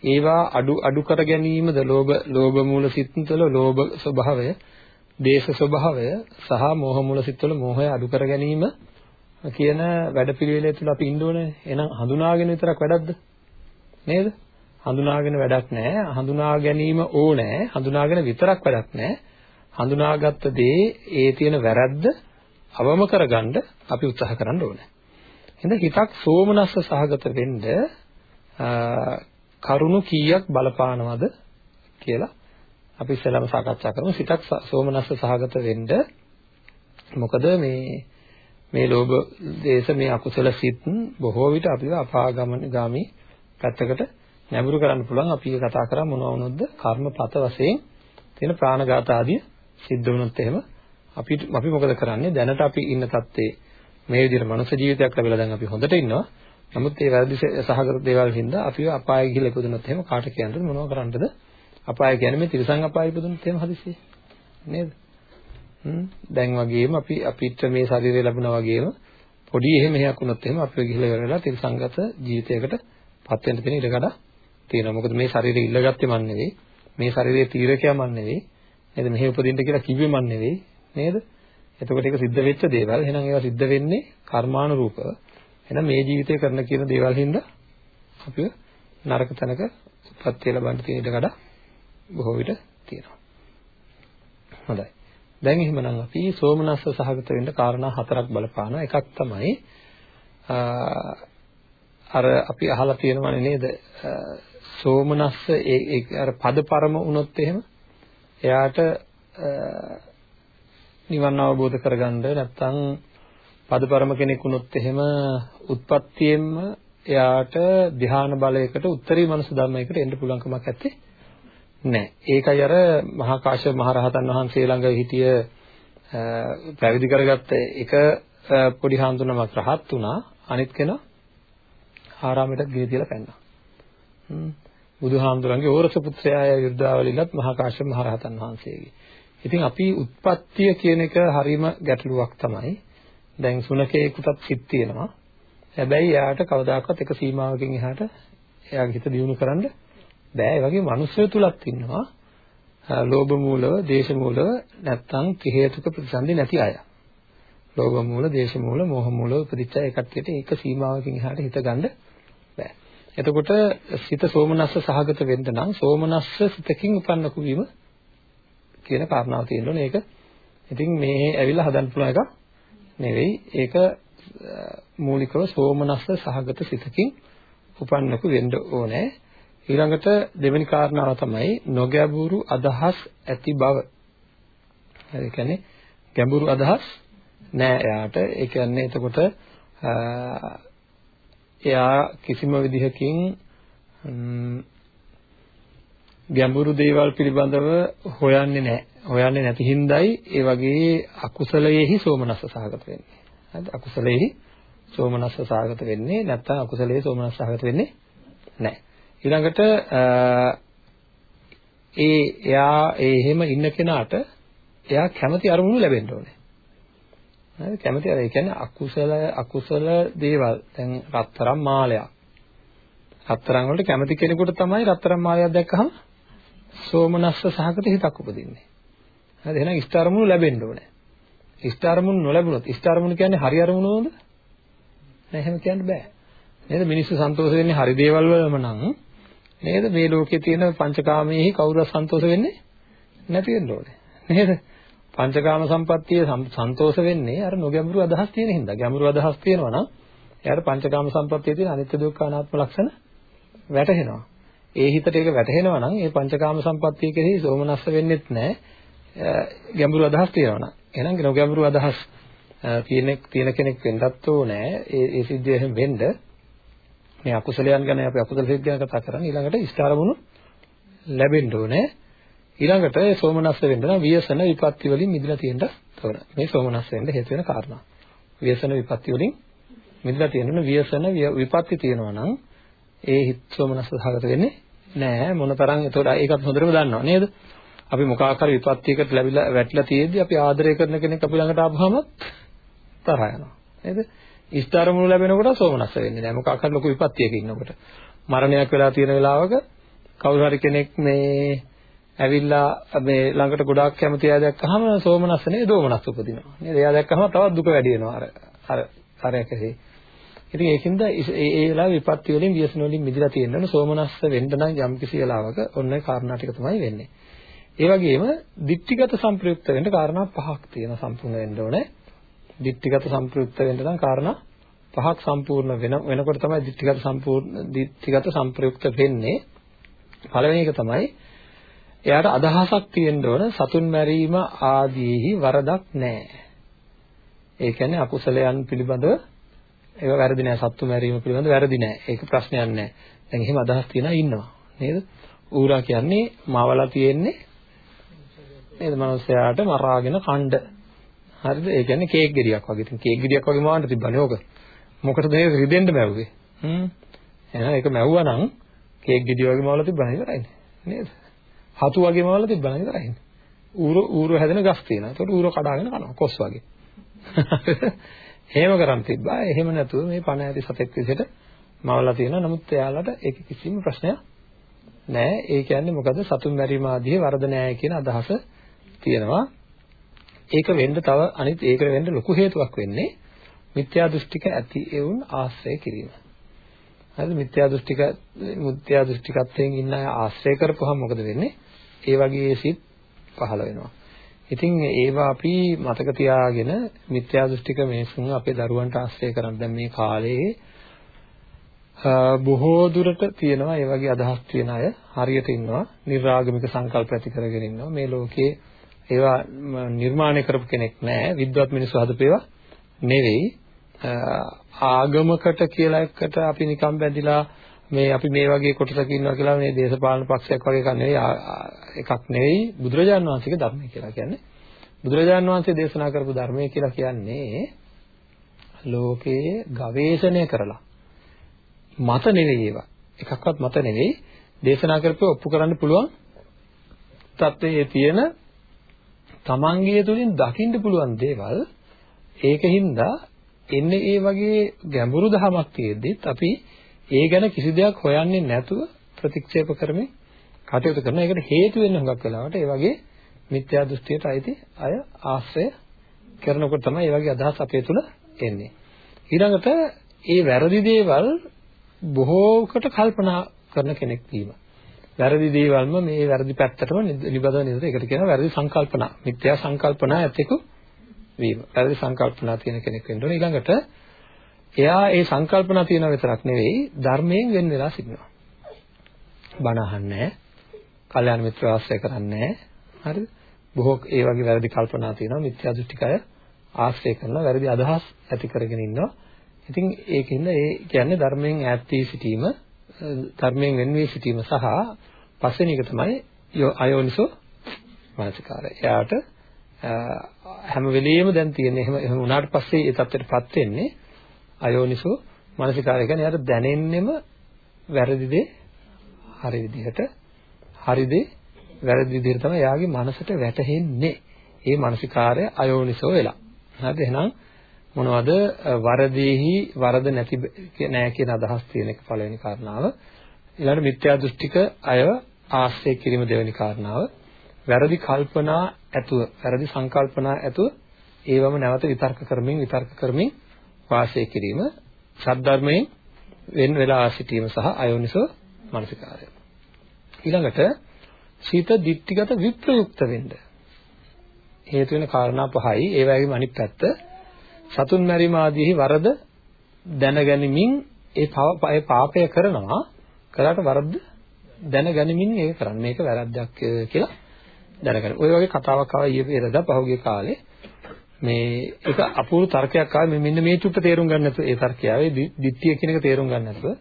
ඒවා අඩු අඩු කර ගැනීමද ලෝභ ලෝභ මූල සිත්වල ලෝභ ස්වභාවය, දේශ ස්වභාවය සහ මෝහ මූල සිත්වල මෝහය අඩු කර ගැනීම කියන වැඩපිළිවෙල තුළ අපි ඉන්න ඕනේ. එහෙනම් හඳුනාගෙන විතරක් වැඩක්ද? නේද? හඳුනාගෙන වැඩක් නැහැ. හඳුනා ගැනීම ඕනේ. හඳුනාගෙන විතරක් වැඩක් නැහැ. හඳුනාගත්ත දේ ඒ තියෙන වැරද්ද අවම කරගන්න අපි උත්සාහ කරන්න ඕනේ. එහෙනම් හිතක් සෝමනස්ස සහගත වෙන්න කරුණු කීයක් බලපානවද කියලා අපි ඉස්සෙල්ලාම සාකච්ඡා කරමු. සිතක් සෝමනස්ස සහගත වෙන්න මොකද මේ මේ ලෝභ දේශ මේ අකුසල සිත් බොහෝ විට අපිව අපාගමන ගාමි පැත්තකට නැඹුරු කරන්න පුළුවන්. අපි කතා කරා මොනවා වුණොත්ද කර්මපත වශයෙන් තියෙන ප්‍රාණඝාත ආදී සිද්ධ වුණොත් එහෙම අපි අපි මොකද කරන්නේ? දැනට අපි ඉන්න තත්ත්වයේ මේ විදිහට මනුෂ්‍ය ජීවිතයක් ලැබිලා දැන් අපි හොඳට ඉන්නවා. නමුත් ඒ වැරදි සහගත දේවල් හින්දා අපිව අපාය ගිහිල්ලා ඉපදුනොත් එහෙම කාට කියන්නද මොනව කරන්නද? අපාය කියන්නේ මේ තිරසං අපාය ඉපදුනොත් එහෙම හදිස්සියේ නේද? හ්ම්. දැන් වගේම අපි අපිට මේ ශරීරය ලැබුණා වගේම පොඩි එහෙම එකක් වුණොත් එහෙම අපිව ගිහිල්ලා ඉවරලා තිරසංගත ජීවිතයකට පත් වෙන්න තියෙන ඉඩකඩ තියෙනවා. මොකද මේ ශරීරය ඉල්ලගත්තේ මන් නෙවෙයි. මේ ශරීරයේ තීරකයා මන් නෙවෙයි. නේද මෙහෙ උපදින්න කියලා කිව්වේ මන් නෙවෙයි නේද? එතකොට ඒක සිද්ධ වෙච්ච දේවල්. එහෙනම් ඒවා සිද්ධ වෙන්නේ කර්මානුරූපව. එහෙනම් මේ ජීවිතේ කරන කියන දේවල් හින්දා අපිව නරක තැනක උපත්ති ලැබන්න තියෙන ඉඩකඩ බොහෝ විට තියෙනවා. හොඳයි. දැන් එහෙමනම් අපි සෝමනස්ස සහගත වෙන්න කාරණා හතරක් බලපානවා. එකක් තමයි අර අපි අහලා තියෙනවනේ නේද? සෝමනස්ස ඒ අර පදපරම වුණොත් එහෙම එයාට නිවන් අවබෝධ කරගන්න නැත්නම් පදපරම කෙනෙක් වුණොත් එහෙම උත්පත්තියෙන්ම එයාට ධ්‍යාන බලයකට උත්තරී මනස ධර්මයකට එන්න පුළුවන්කමක් නැත්තේ නෑ. ඒකයි අර මහා කාශ්‍යප මහ රහතන් වහන්සේ ළඟ හිටිය පැවිදි කරගත්ත එක පොඩි හාමුදුරුවමක් රහත් වුණා. අනිත් කෙනා ආරාමයට ගේ තියලා පැන්නා. බුදුහාමුදුරන්ගේ ඕරස පුත්‍රයාය විරුද්ධාවලිලත් මහා කාශ්‍යප මහ රහතන් වහන්සේගේ. ඉතින් අපි උත්පත්තිය කියන එක හරීම ගැටලුවක් තමයි. දැන් සුනකේකුටත් සිත් තියෙනවා. හැබැයි එයාට කවදාකවත් එක සීමාවකින් එහාට එයාගේ හිත දියුණු කරන්න බෑ. ඒ වගේ මිනිස්සු තුලත් ඉන්නවා. ලෝභ මූලව, දේශ මූලව නැත්තම් ත්‍රි හේතුක ප්‍රතිසන්දි නැති අය. ලෝභ මූල, දේශ මූල, මෝහ මූල උපදිච්ච ඒ කට්ටියට ඒක සීමාවකින් එහාට හිත ගන්න බෑ. එතකොට සිත සෝමනස්ස සහගත වෙන්න නම් සෝමනස්ස සිතකින් උපන්නකු වීම කියන කාරණාව තියෙනවනේ ඒක. ඉතින් මේ ඇවිල්ලා හදන්න පුළුවන් එකක් නෙවෙයි. ඒක මූලිකව සෝමනස්ස සහගත සිතකින් උපන්නකු වෙන්න ඕනේ. ඊළඟට දෙවෙනි කාරණාව තමයි නොගැඹුරු අදහස් ඇති බව. ඒ කියන්නේ ගැඹුරු අදහස් නෑ එයාට. ඒ කියන්නේ එතකොට එයා කිසිම විදිහකින් ගැඹුරු දේවල් පිළිබඳව හොයන්නේ නැහැ. හොයන්නේ නැති හින්දායි ඒ වගේ අකුසලයේහි සෝමනස්ස සහගත වෙන්නේ. හරිද? අකුසලයේහි සෝමනස්ස සහගත වෙන්නේ නැත්නම් අකුසලයේ සෝමනස්ස සහගත වෙන්නේ නැහැ. ඊළඟට ඒ එයා ඒ එහෙම ඉන්න කෙනාට එයා කැමති අරමුණු ලැබෙන්න ඕනේ. හරි කැමති අර ඒ කියන්නේ අකුසල අකුසල දේවල් දැන් රත්තරන් මාලයක්. රත්තරන් වලට කැමති කෙනෙකුට තමයි රත්තරන් මාලයක් දැක්කහම සෝමනස්ස සහගත හිතක් උපදින්නේ. හරි එහෙනම් ඉෂ්ට අරමුණු ලැබෙන්න ඕනේ. ඉෂ්ට අරමුණු නොලැබුණොත් ඉෂ්ට අරමුණු කියන්නේ හරි අරමුණුවද? නෑ එහෙම කියන්න බෑ. නේද මිනිස්සු සන්තෝෂ වෙන්නේ හරි දේවල් වලම නම් නේද මේ ලෝකයේ තියෙන පංචකාමයේහි කවුරුත් සන්තෝෂ වෙන්නේ නැති වෙන්න ඕනේ. නේද? පංචකාම සම්පත්තිය සන්තෝෂ වෙන්නේ අර නොගැඹුරු අදහස් තියෙන හින්දා. ගැඹුරු අදහස් තියෙනවා නම් එයාට පංචකාම සම්පත්තියේ තියෙන අනිත්‍ය දුක්ඛ අනාත්ම ලක්ෂණ වැටහෙනවා. ඒ හිතට ඒක වැටහෙනවා නම් ඒ පංචකාම සම්පත්තිය කෙරෙහි සෝමනස්ස වෙන්නෙත් නැහැ. ගැඹුරු අදහස් තියෙනවා නම්. එහෙනම් නොගැඹුරු අදහස් තියෙන තියෙන කෙනෙක් වෙන්නත් ඕනේ. ඒ ඒ සිද්ධිය එහෙම වෙන්න මේ අකුසලයන් ගැන අපි අකුසල සිත් ගැන කතා කරන්නේ ඊළඟට ඉෂ්ඨාරමුණු ලැබෙන්න ඕනේ. ඊළඟට ඒ සෝමනස්ස වෙන්න නම් ව්‍යසන විපත්ති වලින් මිදලා තියෙන්න ඕන. මේ සෝමනස්ස වෙන්න හේතු වෙන කාරණා. ව්‍යසන විපත්ති වලින් මිදලා තියෙන්න ව්‍යසන විපත්ති තියෙනවා නම් ඒ හිත සෝමනස්ස සහගත වෙන්නේ නෑ මොනතරම් ඒතකොට ඒකත් හොඳටම දන්නවා නේද? අපි මොකක් හරි විපත්තියකට ලැබිලා වැටිලා තියෙද්දි අපි ආදරය කරන කෙනෙක් අපි ළඟට ආවම තරහ යනවා. නේද? ඉස්තරමුණු ලැබෙනකොට සෝමනස්ස වෙන්නේ නැහැ. මොකක් හරි ලොකු විපත්තියක ඉන්නකොට. මරණයක් වෙලා තියෙන වෙලාවක කවුරු හරි කෙනෙක් මේ ඇවිල්ලා මේ ළඟට ගොඩාක් කැමති අය දැක්කහම සෝමනස්ස නේ දෝමනස්ස උපදිනවා. නේද? එයා දැක්කහම තවත් දුක වැඩි වෙනවා අර අර අරයකදී. ඉතින් ඒකින්ද ඒ ඒ වෙලාවේ විපත්ති වලින් ව්‍යසන වලින් මිදලා තියෙන්න සෝමනස්ස වෙන්න නම් යම් කිසි වෙලාවක ඔන්න කාරණා ටික තමයි වෙන්නේ. ඒ වගේම ditthිගත සංප්‍රයුක්ත වෙන්න කාරණා පහක් තියෙනවා සම්පූර්ණ වෙන්න ඕනේ. ditthිගත සංප්‍රයුක්ත වෙන්න නම් කාරණා පහක් සම්පූර්ණ වෙන වෙනකොට තමයි ditthිගත සම්පූර්ණ ditthිගත සංප්‍රයුක්ත වෙන්නේ. පළවෙනි එක තමයි එයාට අදහසක් තියෙන්න ඕන සතුන් මැරීම ආදීහි වරදක් නැහැ. ඒ කියන්නේ අකුසලයන් පිළිබඳව ඒක වැරදි නෑ සත්තු මැරීම පිළිබඳව වැරදි නෑ. ඒක ප්‍රශ්නයක් නෑ. දැන් එහෙම අදහස් තියනා ඉන්නවා. නේද? ඌරා කියන්නේ මවලා තියෙන්නේ නේද? මනුස්සයාට මරාගෙන කණ්ඩ. හරිද? ඒ කියන්නේ කේක් ගෙඩියක් වගේ. ඉතින් කේක් ගෙඩියක් වගේ මවන්න තිබ්බනේ ඕක. මොකටද මේක රිදෙන්න මැව්වේ? හ්ම්. එහෙනම් ඒක මැව්වා නම් කේක් ගෙඩිය වගේ මවලා තිබ්බනේ ඉවරයිනේ. නේද? හතු වගේ මවලා තිබ්බනේ ඉවරයිනේ. ඌර ඌර හැදෙන ගස් තියෙනවා. ඒකට ඌර කඩාගෙන කනවා කොස් වගේ. (laughs) එහෙම කරන් තිබ්බා. එහෙම නැතුව මේ පණ ඇති සතෙක් විදිහට මවලා තියෙනවා. නමුත් එයාලට ඒක කිසිම ප්‍රශ්නයක් නෑ. ඒ කියන්නේ මොකද සතුන් මැරීම ආදී වරද නෑ කියන අදහස තියෙනවා. ඒක වෙන්න තව අනිත් ඒකට වෙන්න ලොකු හේතුවක් වෙන්නේ මිත්‍යා දෘෂ්ටික ඇති එවුන් ආශ්‍රය කිරීම. හරිද? මිත්‍යා දෘෂ්ටික මිත්‍යා දෘෂ්ටිකත්වයෙන් ඉන්න අය ආශ්‍රය කරපුවහම මොකද වෙන්නේ? ඒ වගේ සිත් පහළ වෙනවා. ඉතින් ඒවා අපි මතක තියාගෙන මිත්‍යා දෘෂ්ටික මිනිසුන් අපේ දරුවන්ට ආශ්‍රය කරන් දැන් මේ කාලේ බොහෝ දුරට තියෙනවා ඒ වගේ අදහස් තියෙන අය හරියට ඉන්නවා නිර්ආගමික සංකල්ප ඇති කරගෙන ඉන්නවා. මේ ලෝකේ ඒවා නිර්මාණය කරපු කෙනෙක් නැහැ විද්වත් මිනිස්සු හදපේවා නෙවෙයි. ආගමකට කියලා එකට අපි නිකන් බැඳිලා මේ අපි මේ වගේ කොටසක ඉන්නවා කියලා මේ දේශපාලන පක්ෂයක් වගේ එකක් නෙවෙයි එකක් නෙවෙයි බුදුරජාණන් වහන්සේගේ ධර්මය කියලා කියන්නේ. බුදුරජාණන් වහන්සේ දේශනා කරපු ධර්මය කියලා කියන්නේ ලෝකයේ ගවේෂණය කරලා. මත නෙවෙයි ඒවා. එකක්වත් මත නෙවෙයි. දේශනා කරපුව ඔප්පු කරන්න පුළුවන් තත්ත්වයේ තියෙන තමන්ගේ තුලින් දකින්න පුළුවන් දේවල්. ඒකින්ද එන්නේ ඒ වගේ ගැඹුරු දහමක් තියෙද්දිත් අපි ඒ ගැන කිසි දෙයක් හොයන්නේ නැතුව ප්‍රතික්ෂේප කරමින් කටයුතු කරනවා. ඒකට හේතු වෙන්නේ හුඟක් වෙලාවට ඒ වගේ මිත්‍යා දෘෂ්ටියට අයිති අය ආශ්‍රය කරනකොට තමයි මේ වගේ අදහස් අපේ තුල එන්නේ. ඊළඟට ඒ වැරදි දේවල් බොහෝකට කල්පනා කරන කෙනෙක් වීම. වැරදි දේවල්ම මේ වැරදි පැත්තටම නිබඳව නේද? ඒකට කියනවා වැරදි සංකල්පනා. මිත්‍යා සංකල්පනා ඇතෙකු වීම. වැරදි සංකල්පනා තියෙන කෙනෙක් වෙන්න ඕනේ. ඊළඟට එයා ඒ සංකල්පනා තියෙන විතරක් නෙවෙයි ධර්මයෙන් වෙන් වෙලා සිටිනවා. බණ අහන්නේ නැහැ. කල්යාණ මිත්‍ර ආශ්‍රය කරන්නේ නැහැ. හරිද? බොහෝ ඒ වගේ වැරදි කල්පනා තියෙනවා. මිත්‍යා දෘෂ්ටිකය ආශ්‍රය කරනවා. වැරදි අදහස් ඇති කරගෙන ඉන්නවා. ඉතින් ඒකින්ද ඒ කියන්නේ ධර්මයෙන් ඈත් වී සිටීම ධර්මයෙන් වෙන් වී සිටීම සහ පස්වෙනි එක තමයි අයෝනිසෝ මානසිකාරය. එයාට හැම වෙලෙම දැන් තියෙන්නේ එහෙම එහෙම වුණාට පස්සේ ඒ தත්ත්වයටපත් වෙන්නේ අයෝනිසෝ මානසිකාරය කියන්නේ එයාට දැනෙන්නෙම වැරදි දේ හරි විදිහට හරි දේ වැරදි විදිහට තමයි එයාගේ මනසට වැටහෙන්නේ. ඒ මානසිකාරය අයෝනිසෝ වෙලා. හරිද? එහෙනම් මොනවද වරදෙහි වරද නැති නෑ කියන අදහස් තියෙන එක පළවෙනි කාරණාව. ඊළඟට මිත්‍යා දෘෂ්ටික අය ආශ්‍රය කිරීම දෙවෙනි කාරණාව. වැරදි කල්පනා ඇතුව, වැරදි සංකල්පනා ඇතුව ඒවම නැවත විතර්ක කරමින් විතර්ක කරමින් වාසය කිරීම සද්ධර්මයෙන් වෙන් වෙලා සිටීම සහ අයෝනිසෝ මනසිකාරය. ඊළඟට සීත දිට්ඨිගත විප්‍රයුක්ත වෙන්න. හේතු වෙන කාරණා පහයි. ඒ වගේම අනිත් පැත්ත සතුන් මැරීම ආදීහි වරද දැනගැනීමෙන් ඒ ඒ පාපය කරනවා. කළාට වරද දැනගැනීමෙන් ඒක කරන්නේ. මේක වැරද්දක් කියලා දැනගන්න. ওই වගේ කතාවක් ආවා ඊයේ පෙරේදා පහුගිය කාලේ. මේ ඒක අපූර්ව තර්කයක් ආවේ මෙන්න මේ චුට්ට තේරුම් ගන්න නැතුව ඒ තර්කය ආවේ දිට්ඨිය කියන එක තේරුම් ගන්න නැතුව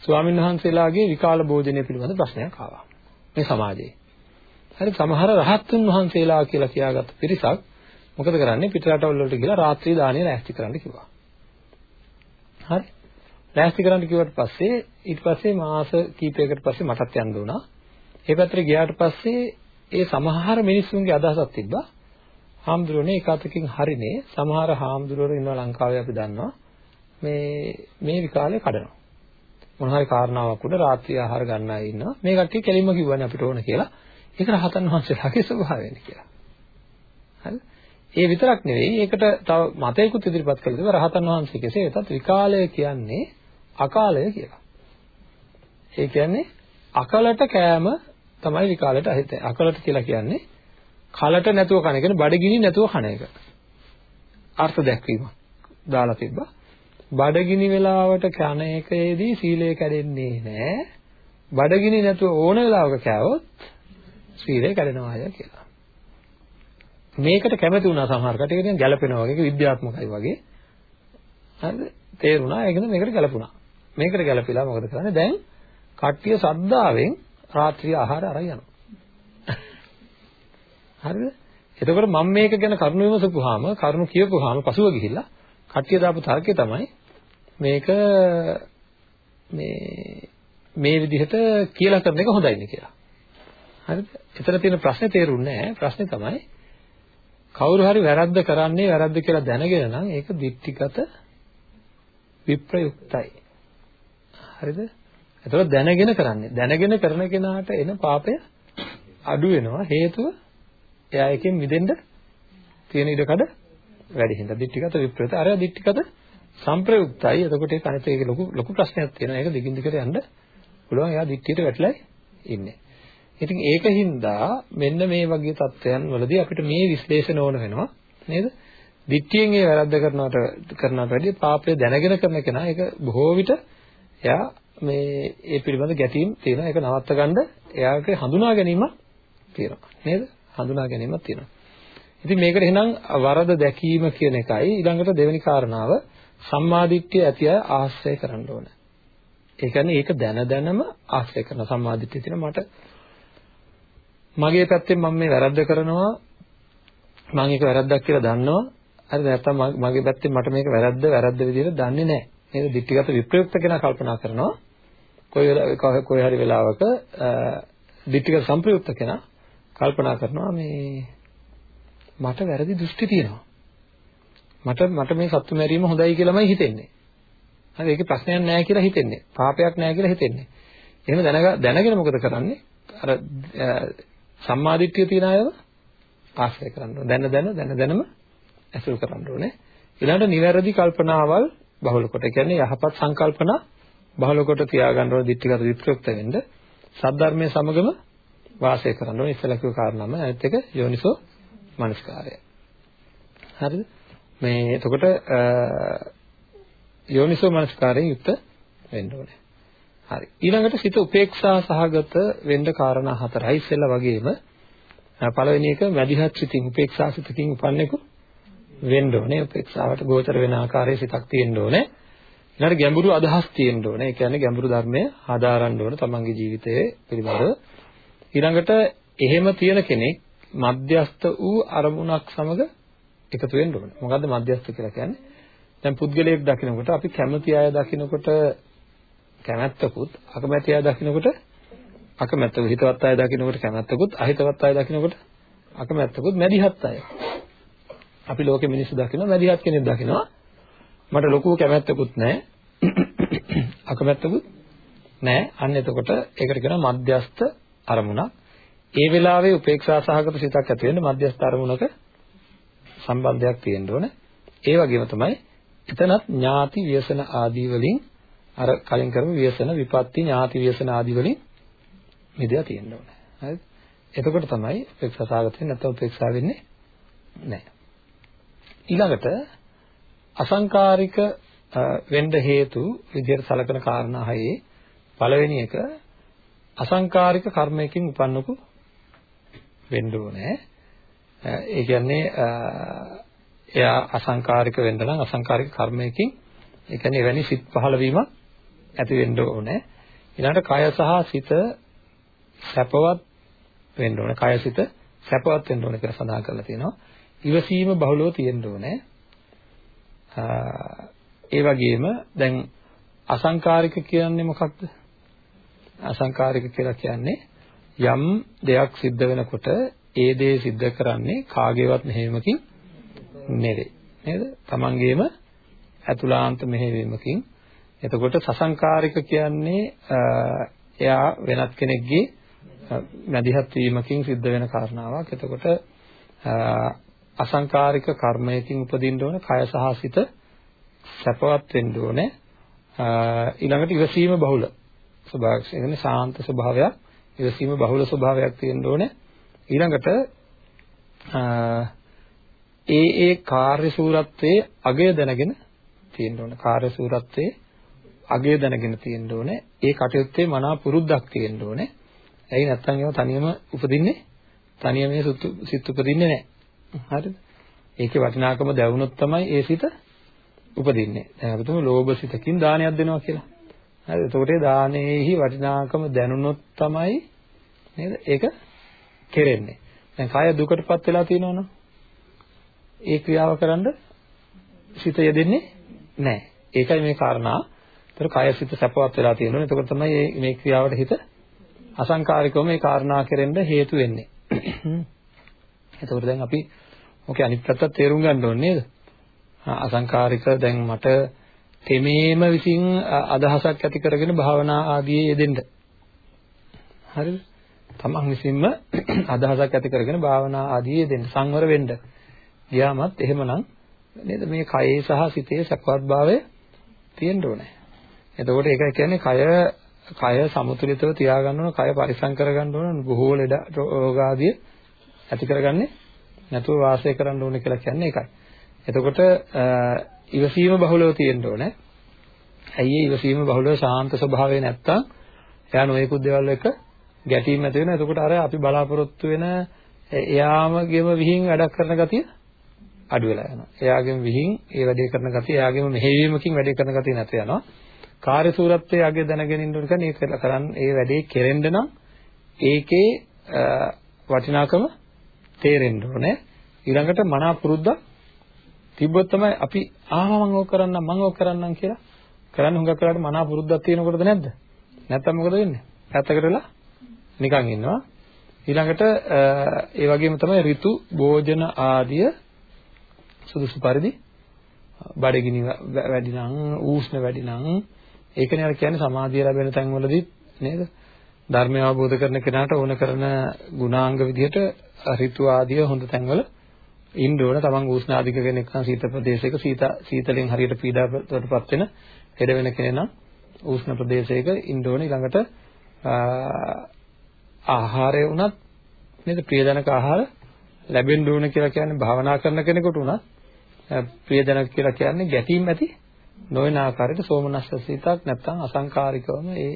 ස්වාමීන් වහන්සේලාගේ විකාල භෝජනය පිළිබඳ ප්‍රශ්නයක් ආවා මේ සමාජයේ. හරි සමහර රහත්තුන් වහන්සේලා කියලා කියාගත්ත පිරිසක් මොකද කරන්නේ පිට රටවල් වලට ගිහලා රාත්‍රී දාණය ලෑස්ති කරන්න කිව්වා. හරි. ලෑස්ති කරන්න කිව්වට පස්සේ ඊට පස්සේ මාස කීපයකට පස්සේ මටත් යන්න උනා. ඒ පැත්තට ගියාට පස්සේ ඒ සමහර මිනිස්සුන්ගේ අදහසක් තිබ්බා. හාමුදුරනේ එක අතකින් හරිනේ සමහර හාමුදුරුවෝ ඉන්නවා ලංකාවේ අපි දන්නවා. මේ මේ විකාලේ කඩනවා. මොන හරි කාරණාවක් උඩ රාත්‍රී ආහාර ගන්න අය ඉන්නවා. මේ කට්ටිය කෙලින්ම කිව්වනේ අපිට ඕන කියලා. ඒක රහතන් වහන්සේලාගේ ස්වභාවයනේ කියලා. හරි? ඒ විතරක් නෙවෙයි ඒකට තව මතයකුත් ඉදිරිපත් කළ දෙව රහතන් වහන්සේ කෙසේ වෙතත් විකාලය කියන්නේ අකාලය කියලා. ඒ කියන්නේ අකලට කෑම තමයි විකාලයට අහිත. අකලට කියලා කියන්නේ කලට නැතුව කන එක, බඩගිනි නැතුව කන එක. අර්ථ දැක්වීම දාලා තිබ්බා. බඩගිනි වෙලාවට කන එකේදී සීලය කැඩෙන්නේ නැහැ. බඩගිනි නැතුව ඕන වෙලාවක කෑවොත් සීලය කැඩෙනවා කියලා. මේකට කැමති වුණා සමහර කට ඒක නිකන් ගැළපෙනවා වගේ විද්‍යාත්මකයි වගේ හරිද තේරුණා ඒකද මේකට ගැළපුණා මේකට ගැළපිලා මොකද කරන්නේ දැන් කට්ටිය සද්දාවෙන් රාත්‍රී ආහාර අරන් යනවා හරිද එතකොට මම මේක ගැන කරුණු විමසපුවාම කරුණු කියපුවාම පසුව ගිහිල්ලා කට්ටිය දාපු තර්කය තමයි මේක මේ මේ විදිහට කියලා කරන එක හොඳයිනේ කියලා හරිද එතන තියෙන ප්‍රශ්නේ තේරුන්නේ නැහැ ප්‍රශ්නේ තමයි කවුරු හරි වැරද්ද කරන්නේ වැරද්ද කියලා දැනගෙන නම් ඒක දික්ටිගත විප්‍රයුක්තයි. හරිද? ඒතකොට දැනගෙන කරන්නේ. දැනගෙන කරන කෙනාට එන පාපය අඩු වෙනවා. හේතුව එයා එකෙන් මිදෙන්න තියෙන ඉඩකඩ වැඩි හින්දා දික්ටිගත විප්‍රයුක්ත. අර දික්ටිගත සංප්‍රයුක්තයි. එතකොට ඒක අනිත් ඒක ලොකු ලොකු ප්‍රශ්නයක් තියෙනවා. ඒක දිගින් දිගට යන්න පුළුවන්. එයා දික්ටියට වැටලා ඉන්නේ. ඉතින් ඒකින්දා මෙන්න මේ වගේ தත්වයන් වලදී අපිට මේ විශ්ලේෂණ ඕන වෙනවා නේද? දිට්ඨියෙන් ඒ වැරද්ද කරනවට කරනවට වැඩිය පාපය දැනගෙන කරන කෙනා ඒක බොහෝ විට එයා මේ ඒ පිළිබඳ ගැටීම් තියෙනවා. ඒක නවත්ත ගන්න එයාගේ හඳුනා ගැනීමක් තියෙනවා. නේද? හඳුනා ගැනීමක් තියෙනවා. ඉතින් මේකට එහෙනම් වරද දැකීම කියන එකයි ඊළඟට දෙවෙනි කාරණාව සම්මාදිට්ඨිය ඇති අය ආශ්‍රය කරන්න ඕන. ඒ කියන්නේ ඒක දැන දැනම ආශ්‍රය කරන සම්මාදිට්ඨිය තියෙන මට. මගේ පැත්තෙන් මම මේ වැරද්ද කරනවා. මම ඒක වැරද්දක් කියලා දන්නවා. හරි නැත්නම් මගේ පැත්තෙන් මට මේක වැරද්ද වැරද්ද විදිහට දන්නේ නැහැ. නේද දිට්ඨිගත විප්‍රයුක්ත කෙනා කල්පනා කරනවා. කොයි කොයි හරි වෙලාවක දිට්ඨිගත සංප්‍රයුක්ත කෙනා කල්පනා කරනවා මේ මට වැරදි දෘෂ්ටි තියෙනවා මට මට මේ සත්තු මැරීම හොඳයි කියලාමයි හිතෙන්නේ හරි ඒකේ ප්‍රශ්නයක් නැහැ කියලා හිතෙන්නේ පාපයක් නැහැ කියලා හිතෙන්නේ එහෙම දැනගෙන මොකද කරන්නේ අර සම්මාදිට්ඨිය තියන අයව ආශ්‍රය කරන්න ඕනේ. දැන දැන දැන දැනම ඇසුරු කරන්න ඕනේ. ඊළඟට නිවැරදි කල්පනාවල් බහුල කොට. ඒ කියන්නේ යහපත් සංකල්පනා බහුල කොට තියාගන්න ඕනේ දිට්ඨිගත විප්‍රයුක්ත වෙන්න. සද්ධර්මයේ සමගම වාසය කරන්න ඕනේ. ඉස්සෙල්ලා කිව්ව කාරණාම අනිත් එක යෝනිසෝ මනස්කාරය. හරිද? මේ එතකොට යෝනිසෝ මනස්කාරයෙන් යුක්ත වෙන්න ඕනේ. හරි. ඊළඟට සිත උපේක්ෂා සහගත වෙන්න කාරණා හතරයි ඉස්සෙල්ලා වගේම පළවෙනි එක මැදිහත් සිතින් උපේක්ෂා සිතකින් උපන්නේකු වෙන්න ඕනේ. උපේක්ෂාවට ගෝචර වෙන ආකාරයේ සිතක් තියෙන්න ඕනේ. ඊළඟට ගැඹුරු අදහස් තියෙන්න ඕනේ. ඒ කියන්නේ ගැඹුරු ධර්මය හදාරන්න ඕනේ තමන්ගේ ජීවිතයේ පිළිබඳව. ඊළඟට එහෙම තියෙන කෙනෙක් මධ්‍යස්ත වූ අරමුණක් සමග එකතු වෙන්න ඕනේ. මොකද්ද මධ්‍යස්ත කියලා කියන්නේ? දැන් පුද්ගලයෙක් දකිනකොට අපි කැමති අය දකිනකොට කැමැත්තකුත් අකමැති අය දකින්නකොට අකමැත්තකුත් හිතවත් අය දකින්නකොට කැමැත්තකුත් අහිතවත් අය දකින්නකොට අකමැත්තකුත් මැදිහත් අය. අපි ලෝකෙ මිනිස්සු දකිනවා මැදිහත් කෙනෙක් දකිනවා මට ලොකු කැමැත්තකුත් නැහැ (coughs) අකමැත්තකුත් නැහැ අන්න එතකොට ඒකට කියනවා මධ්‍යස්ත අරමුණක් ඒ වෙලාවේ උපේක්ෂා සහගත සිතක් ඇති වෙන්න මධ්‍යස්ථ අරමුණක සම්බන්ධයක් තියෙන්න ඕන. ඒ වගේම තමයි එතනත් ඥාති ව්‍යසන ආදී වලින් අර කලින් කරපු ව්‍යසන විපත්ති ඥාති ව්‍යසන ආදි වලින් මිදලා තියෙන්න ඕනේ. හරිද? එතකොට තමයි උපේක්ෂා සාගත වෙන්නේ නැත්නම් උපේක්ෂා වෙන්නේ නැහැ. ඊළඟට අසංකාරික වෙන්න හේතු විදිහට සලකන කාරණා හයේ පළවෙනි එක අසංකාරික කර්මයකින් උපන්නකු වෙන්න ඕනේ. ඒ කියන්නේ එයා අසංකාරික වෙන්න නම් අසංකාරික කර්මයකින් ඒ කියන්නේ එවැනි සිත් පහළ වීමක් ඇති වෙන්න ඕනේ. ඊළඟට කය සහ සිත සැපවත් වෙන්න ඕනේ. කය සිත සැපවත් වෙන්න ඕනේ කියලා සඳහන් කරලා තියෙනවා. ඉවසීම බහුලව තියෙන්න ඕනේ. ඒ වගේම දැන් අසංකාරික කියන්නේ මොකක්ද? අසංකාරික කියලා කියන්නේ යම් දෙයක් සිද්ධ වෙනකොට ඒ දේ සිද්ධ කරන්නේ කාගේවත් මෙහෙයීමකින් නෙවෙයි. නේද? තමන්ගේම ඇතුළාන්ත මෙහෙයවීමකින් එතකොට සසංකාරික කියන්නේ එයා වෙනත් කෙනෙක්ගේ මැදිහත් වීමකින් සිද්ධ වෙන කාරණාවක්. එතකොට අසංකාරික කර්මයකින් උපදින්න ඕන කය සහ සිත සැපවත් වෙන්න ඕනේ. ඊළඟට ඉවසීම බහුල ස්වභාවයක්. ඒ කියන්නේ සාන්ත ස්වභාවයක්, ඉවසීම බහුල ස්වභාවයක් තියෙන්න ඕනේ. ඊළඟට ඒ ඒ කාර්ය සූරත්වයේ අගය දැනගෙන තියෙන්න ඕනේ. කාර්ය සූරත්වයේ අගය දැනගෙන තියෙන්න ඕනේ. ඒ කටයුත්තේ මනා පුරුද්දක් තියෙන්න ඕනේ. ඇයි නැත්තම් ඒවා තනියම උපදින්නේ? තනියම මේ සිත් උපදින්නේ නැහැ. හරිද? ඒකේ වටිනාකම දැවුනොත් තමයි ඒ සිත උපදින්නේ. දැන් අපි තුමු ලෝභ සිතකින් දානයක් දෙනවා කියලා. හරිද? එතකොට ඒ දානයේහි වටිනාකම දැනුනොත් තමයි නේද? ඒක කෙරෙන්නේ. දැන් කය දුකටපත් වෙලා තියෙනවනම් ඒ ක්‍රියාව කරන්න සිත යෙදෙන්නේ නැහැ. ඒකයි මේ කාරණා ඒතර කය සිත සැපවත් වෙලා තියෙනවා. එතකොට තමයි මේ ක්‍රියාවට හිත අසංකාරිකව මේ කාරණා කෙරෙන්න හේතු වෙන්නේ. එතකොට දැන් අපි ඔකේ අනිත් පැත්ත තේරුම් ගන්න ඕනේ නේද? අසංකාරික දැන් මට තෙමේම විසින් අදහසක් ඇති කරගෙන භාවනා ආදී යෙදෙන්න. හරිද? තමන් විසින්ම (clears throat) අදහසක් ඇති කරගෙන භාවනා ආදී යෙදෙන්න සංවර වෙන්න. ගියාමත් එහෙමනම් නේද මේ කයේ සහ සිතේ සක්වත්භාවය තියෙන්න ඕනේ. එතකොට ඒක කියන්නේ කය කය සමතුලිතව තියාගන්න ඕන, කය පරිසම් කරගන්න ඕන, බොහෝ ලෙඩ රෝග ආදී ඇති කරගන්නේ නැතුව වාසය කරන්න ඕනේ කියලා කියන්නේ ඒකයි. එතකොට ඉවසීම බහුලව තියෙන්න ඕනේ. ඇයි ඒ ඉවසීම බහුලව ශාන්ත ස්වභාවය නැත්තම් එයා නොයෙකුත් දේවල් එක ගැටීම් ඇති වෙනවා. එතකොට අර අපි බලාපොරොත්තු වෙන එයාමගෙම විහිං වැඩක් කරන ගතිය අඩු වෙලා යනවා. එයාගෙම විහිං ඒ වැඩේ කරන ගතිය, එයාගෙම මෙහෙයවීමකින් වැඩේ කරන ගතිය නැති වෙනවා. කාර්ය සූරත්වයේ අගය දැනගෙන ඉන්න ඕන කියන්නේ ඒක කරන් ඒ වැඩේ කෙරෙන්න නම් ඒකේ වටිනාකම තේරෙන්න ඕනේ. ඊළඟට මනා පුරුද්දක් තිබ්බොත් තමයි අපි ආව මම ඕක කරන්නම් මම ඕක කරන්නම් කියලා කරන්න හුඟක් වෙලාවට මනා පුරුද්දක් තියෙනකොටද නැද්ද? නැත්තම් මොකද වෙන්නේ? පැත්තකට වෙලා නිකන් ඉන්නවා. ඊළඟට ඒ වගේම තමයි ඍතු භෝජන ආදිය සුදුසු පරිදි බඩගිනි වැඩි නම් ඌෂ්ණ වැඩි නම් ඒකනේ අර කියන්නේ සමාධිය ලැබෙන තැන්වලදී නේද? ධර්මය අවබෝධ කරන කෙනාට ඕන කරන ගුණාංග විදිහට ඍතු ආදිය හොඳ තැන්වල ඉන්න ඕන. තමන් ඌෂ්ණ ආධික කෙනෙක් නම් සීත ප්‍රදේශයක සීත සීතලෙන් හරියට පීඩාවටපත් වෙන හෙඩ වෙන කෙනෙක් නම් ඌෂ්ණ ප්‍රදේශයක ඉන්න ඕන. ඊළඟට ආහාරය වුණත් නේද ප්‍රියජනක ආහාර ලැබෙන්න ඕන කියලා කියන්නේ භාවනා කරන කෙනෙකුට උනත් ප්‍රියජනක කියලා කියන්නේ ගැටීම් ඇති නොවන ආකාරයට සෝමනස්ස සිතක් නැත්නම් අසංකාරිකවම ඒ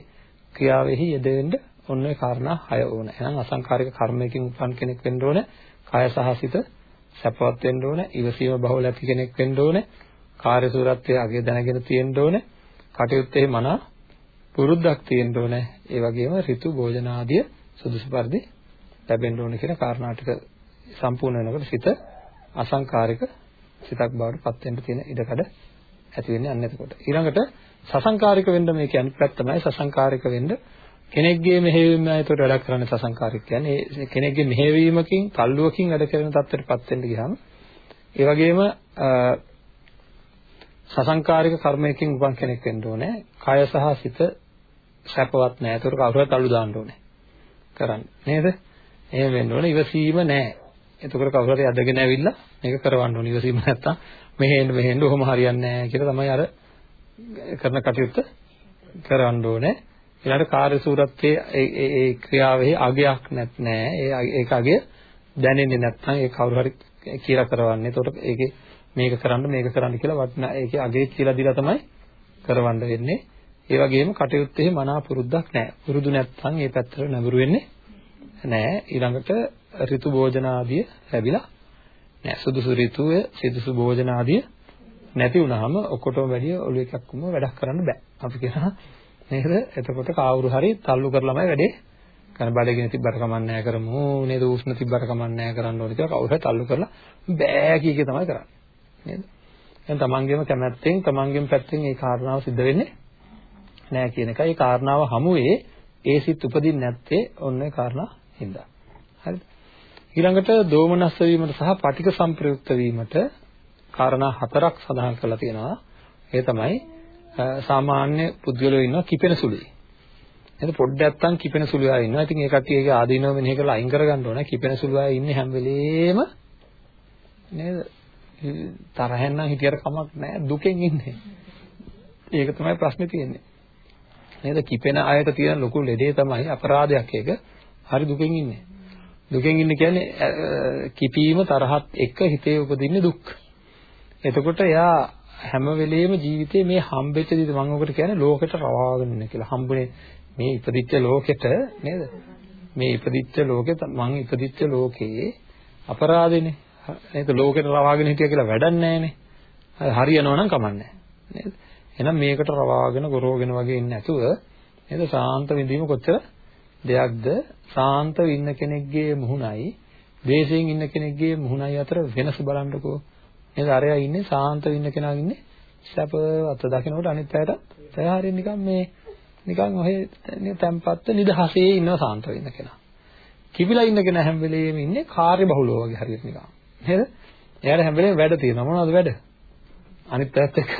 ක්‍රියාවෙහි යෙදෙන්න ඔන්න ඒ කාරණා හය ඕන. එහෙනම් අසංකාරික කර්මයකින් උපන් කෙනෙක් වෙන්න ඕනේ. කාය සහ සිත සැපවත් වෙන්න ඕනේ. ඉවසීම බහුල ඇති කෙනෙක් වෙන්න ඕනේ. කාර්ය සූරත්වයේ අගය දැනගෙන තියෙන්න ඕනේ. කටයුත්තේ මනා පුරුද්දක් තියෙන්න ඕනේ. ඒ වගේම ඍතු භෝජන ආදිය සුදුසු පරිදි ලැබෙන්න ඕනේ කියන කාරණා ටික සම්පූර්ණ වෙනකොට සිත අසංකාරික සිතක් බවට පත් වෙන්න තියෙන ඉඩකඩ ඇති වෙන්නේ අන්න එතකොට. ඊළඟට සසංකාරික වෙන්න මේ කියන්නේ පැත්ත තමයි සසංකාරික වෙන්න කෙනෙක්ගේ මෙහෙයවීම ඇතුළට වැඩ කරන්නේ සසංකාරික කියන්නේ කෙනෙක්ගේ මෙහෙයවීමකින් තල්ලුවකින් වැඩ කරන තත්ත්වයටපත් වෙන්න ගියාම ඒ වගේම සසංකාරික කර්මයකින් උපන් කෙනෙක් වෙන්න ඕනේ. කය සහ සිත සැපවත් නැහැ. ඒතකොට කවුරුහත් අල්ලු දාන්න ඕනේ. කරන්නේ නේද? එහෙම වෙන්න ඕනේ. ඉවසීම නැහැ. එතකොට කවුරු හරි අදගෙන ඇවිල්ලා මේක කරවන්න ඕනේ. ඉවසීම නැත්තම් මෙහෙන්න මෙහෙන්න ඔහොම හරියන්නේ නැහැ කියලා තමයි අර කරන කටයුත්ත කරවන්න ඕනේ. ඊළඟට කාර්ය සූරත්වයේ ඒ ඒ ක්‍රියාවෙහි අගයක් නැත් නෑ. ඒ ඒක අගය දැනෙන්නේ නැත්නම් ඒ කවුරු හරි කියලා කරවන්නේ. එතකොට ඒකේ මේක කරන්න මේක කරන්න කියලා වටිනා ඒකේ අගේ කියලා දීලා තමයි කරවන්න වෙන්නේ. ඒ වගේම කටයුත්තේ මනා පුරුද්දක් නැහැ. පුරුදු නැත්නම් ඒ පැත්තට නැඹුරු වෙන්නේ නැහැ. ඊළඟට ඍතු භෝජන ආදිය ලැබිලා නැහැ. සුදුසු ඍතුවේ සුදුසු භෝජන ආදිය නැති වුනහම ඔක්කොටම වැඩිය ඔළුව එකක්ම වැඩක් කරන්න බෑ. අපි කියනවා නේද? එතකොට කාවුරු හරි තල්ලු කරලාමයි වැඩේ කරන බඩගිනි තිබ්බට කමන්නේ නැහැ කරමු නේද? උෂ්ණ තිබ්බට කමන්නේ නැහැ කරන්න ඕනේ කියලා කවුරු හරි තල්ලු කරලා බෑ කිය එක තමයි කරන්නේ. නේද? දැන් තමන්ගේම කැමැත්තෙන් තමන්ගේම පැත්තෙන් මේ කාරණාව සිද්ධ වෙන්නේ නැහැ කියන එකයි. ඒ කාරණාව හමුවේ ඒ සිත් උපදින්නේ නැත්තේ ඔන්න ඒ කාරණා හින්දා. හරිද? ඊළඟට දෝමනස්ස වීමට සහ පටික සම්ප්‍රයුක්ත වීමට කාරණා හතරක් සඳහන් කරලා තියෙනවා. ඒ තමයි සාමාන්‍ය පුද්ගලයෝ ඉන්නවා කිපෙන සුළුයි. නේද පොඩ්ඩක් නැත්තම් කිපෙන සුළු අය ඉන්නවා. ඉතින් ඒ කට්ටිය ඒක ආදීනව මෙනෙහි කරලා අයින් කරගන්න ඕනේ. කිපෙන සුළු අය ඉන්නේ හැම වෙලේම නේද? තරහෙන් නම් හිතියට කමක් නැහැ. දුකෙන් ඉන්නේ. ඒක තමයි ප්‍රශ්නේ තියෙන්නේ. නේද? කිපෙන අයට තියෙන ලොකු ලෙඩේ තමයි අපරාධයක් ඒක. හරි දුකෙන් ඉන්නේ. දුකෙන් ඉන්නේ කියන්නේ කිපීම තරහත් එක්ක හිතේ උපදින්නේ දුක්. එතකොට එයා හැම වෙලෙම ජීවිතේ මේ හම්බෙච්ච දේ මම ඔකට කියන්නේ ලෝකෙට රවාගෙන ඉන්න කියලා. හම්බුනේ මේ ඉපදිච්ච ලෝකෙට නේද? මේ ඉපදිච්ච ලෝකෙ මං ඉපදිච්ච ලෝකේ අපරාධෙනේ. නේද? ලෝකෙට රවාගෙන හිටියා කියලා වැඩක් නැහැනේ. හරියනවා නම් කමන්නේ නේද? එහෙනම් මේකට රවාගෙන ගොරෝගෙන වගේ ඉන්නේ නැතුව නේද? සාන්ත විඳීම කොච්චර දෙයක්ද? සාන්තව ඉන්න කෙනෙක්ගේ මුහුණයි, දේශයෙන් ඉන්න කෙනෙක්ගේ මුහුණයි අතර වෙනස බලන්නකෝ. නේද? අරයා ඉන්නේ සාන්තව ඉන්න කෙනා ඉන්නේ සැපවත් දකිනකොට අනිත් අයට තයාරින් නිකන් මේ නිකන් ඔහෙ තැම්පත්ව නිදහසේ ඉන්න සාන්තව ඉන්න කෙනා. කිවිලා ඉන්න කෙනා හැම වෙලෙම ඉන්නේ කාර්ය බහුලව වගේ හරියට නිකන්. නේද? එයාට හැම වෙලේම වැඩ තියෙනවා. මොනවද වැඩ? අනිත් පැත්ත එක්ක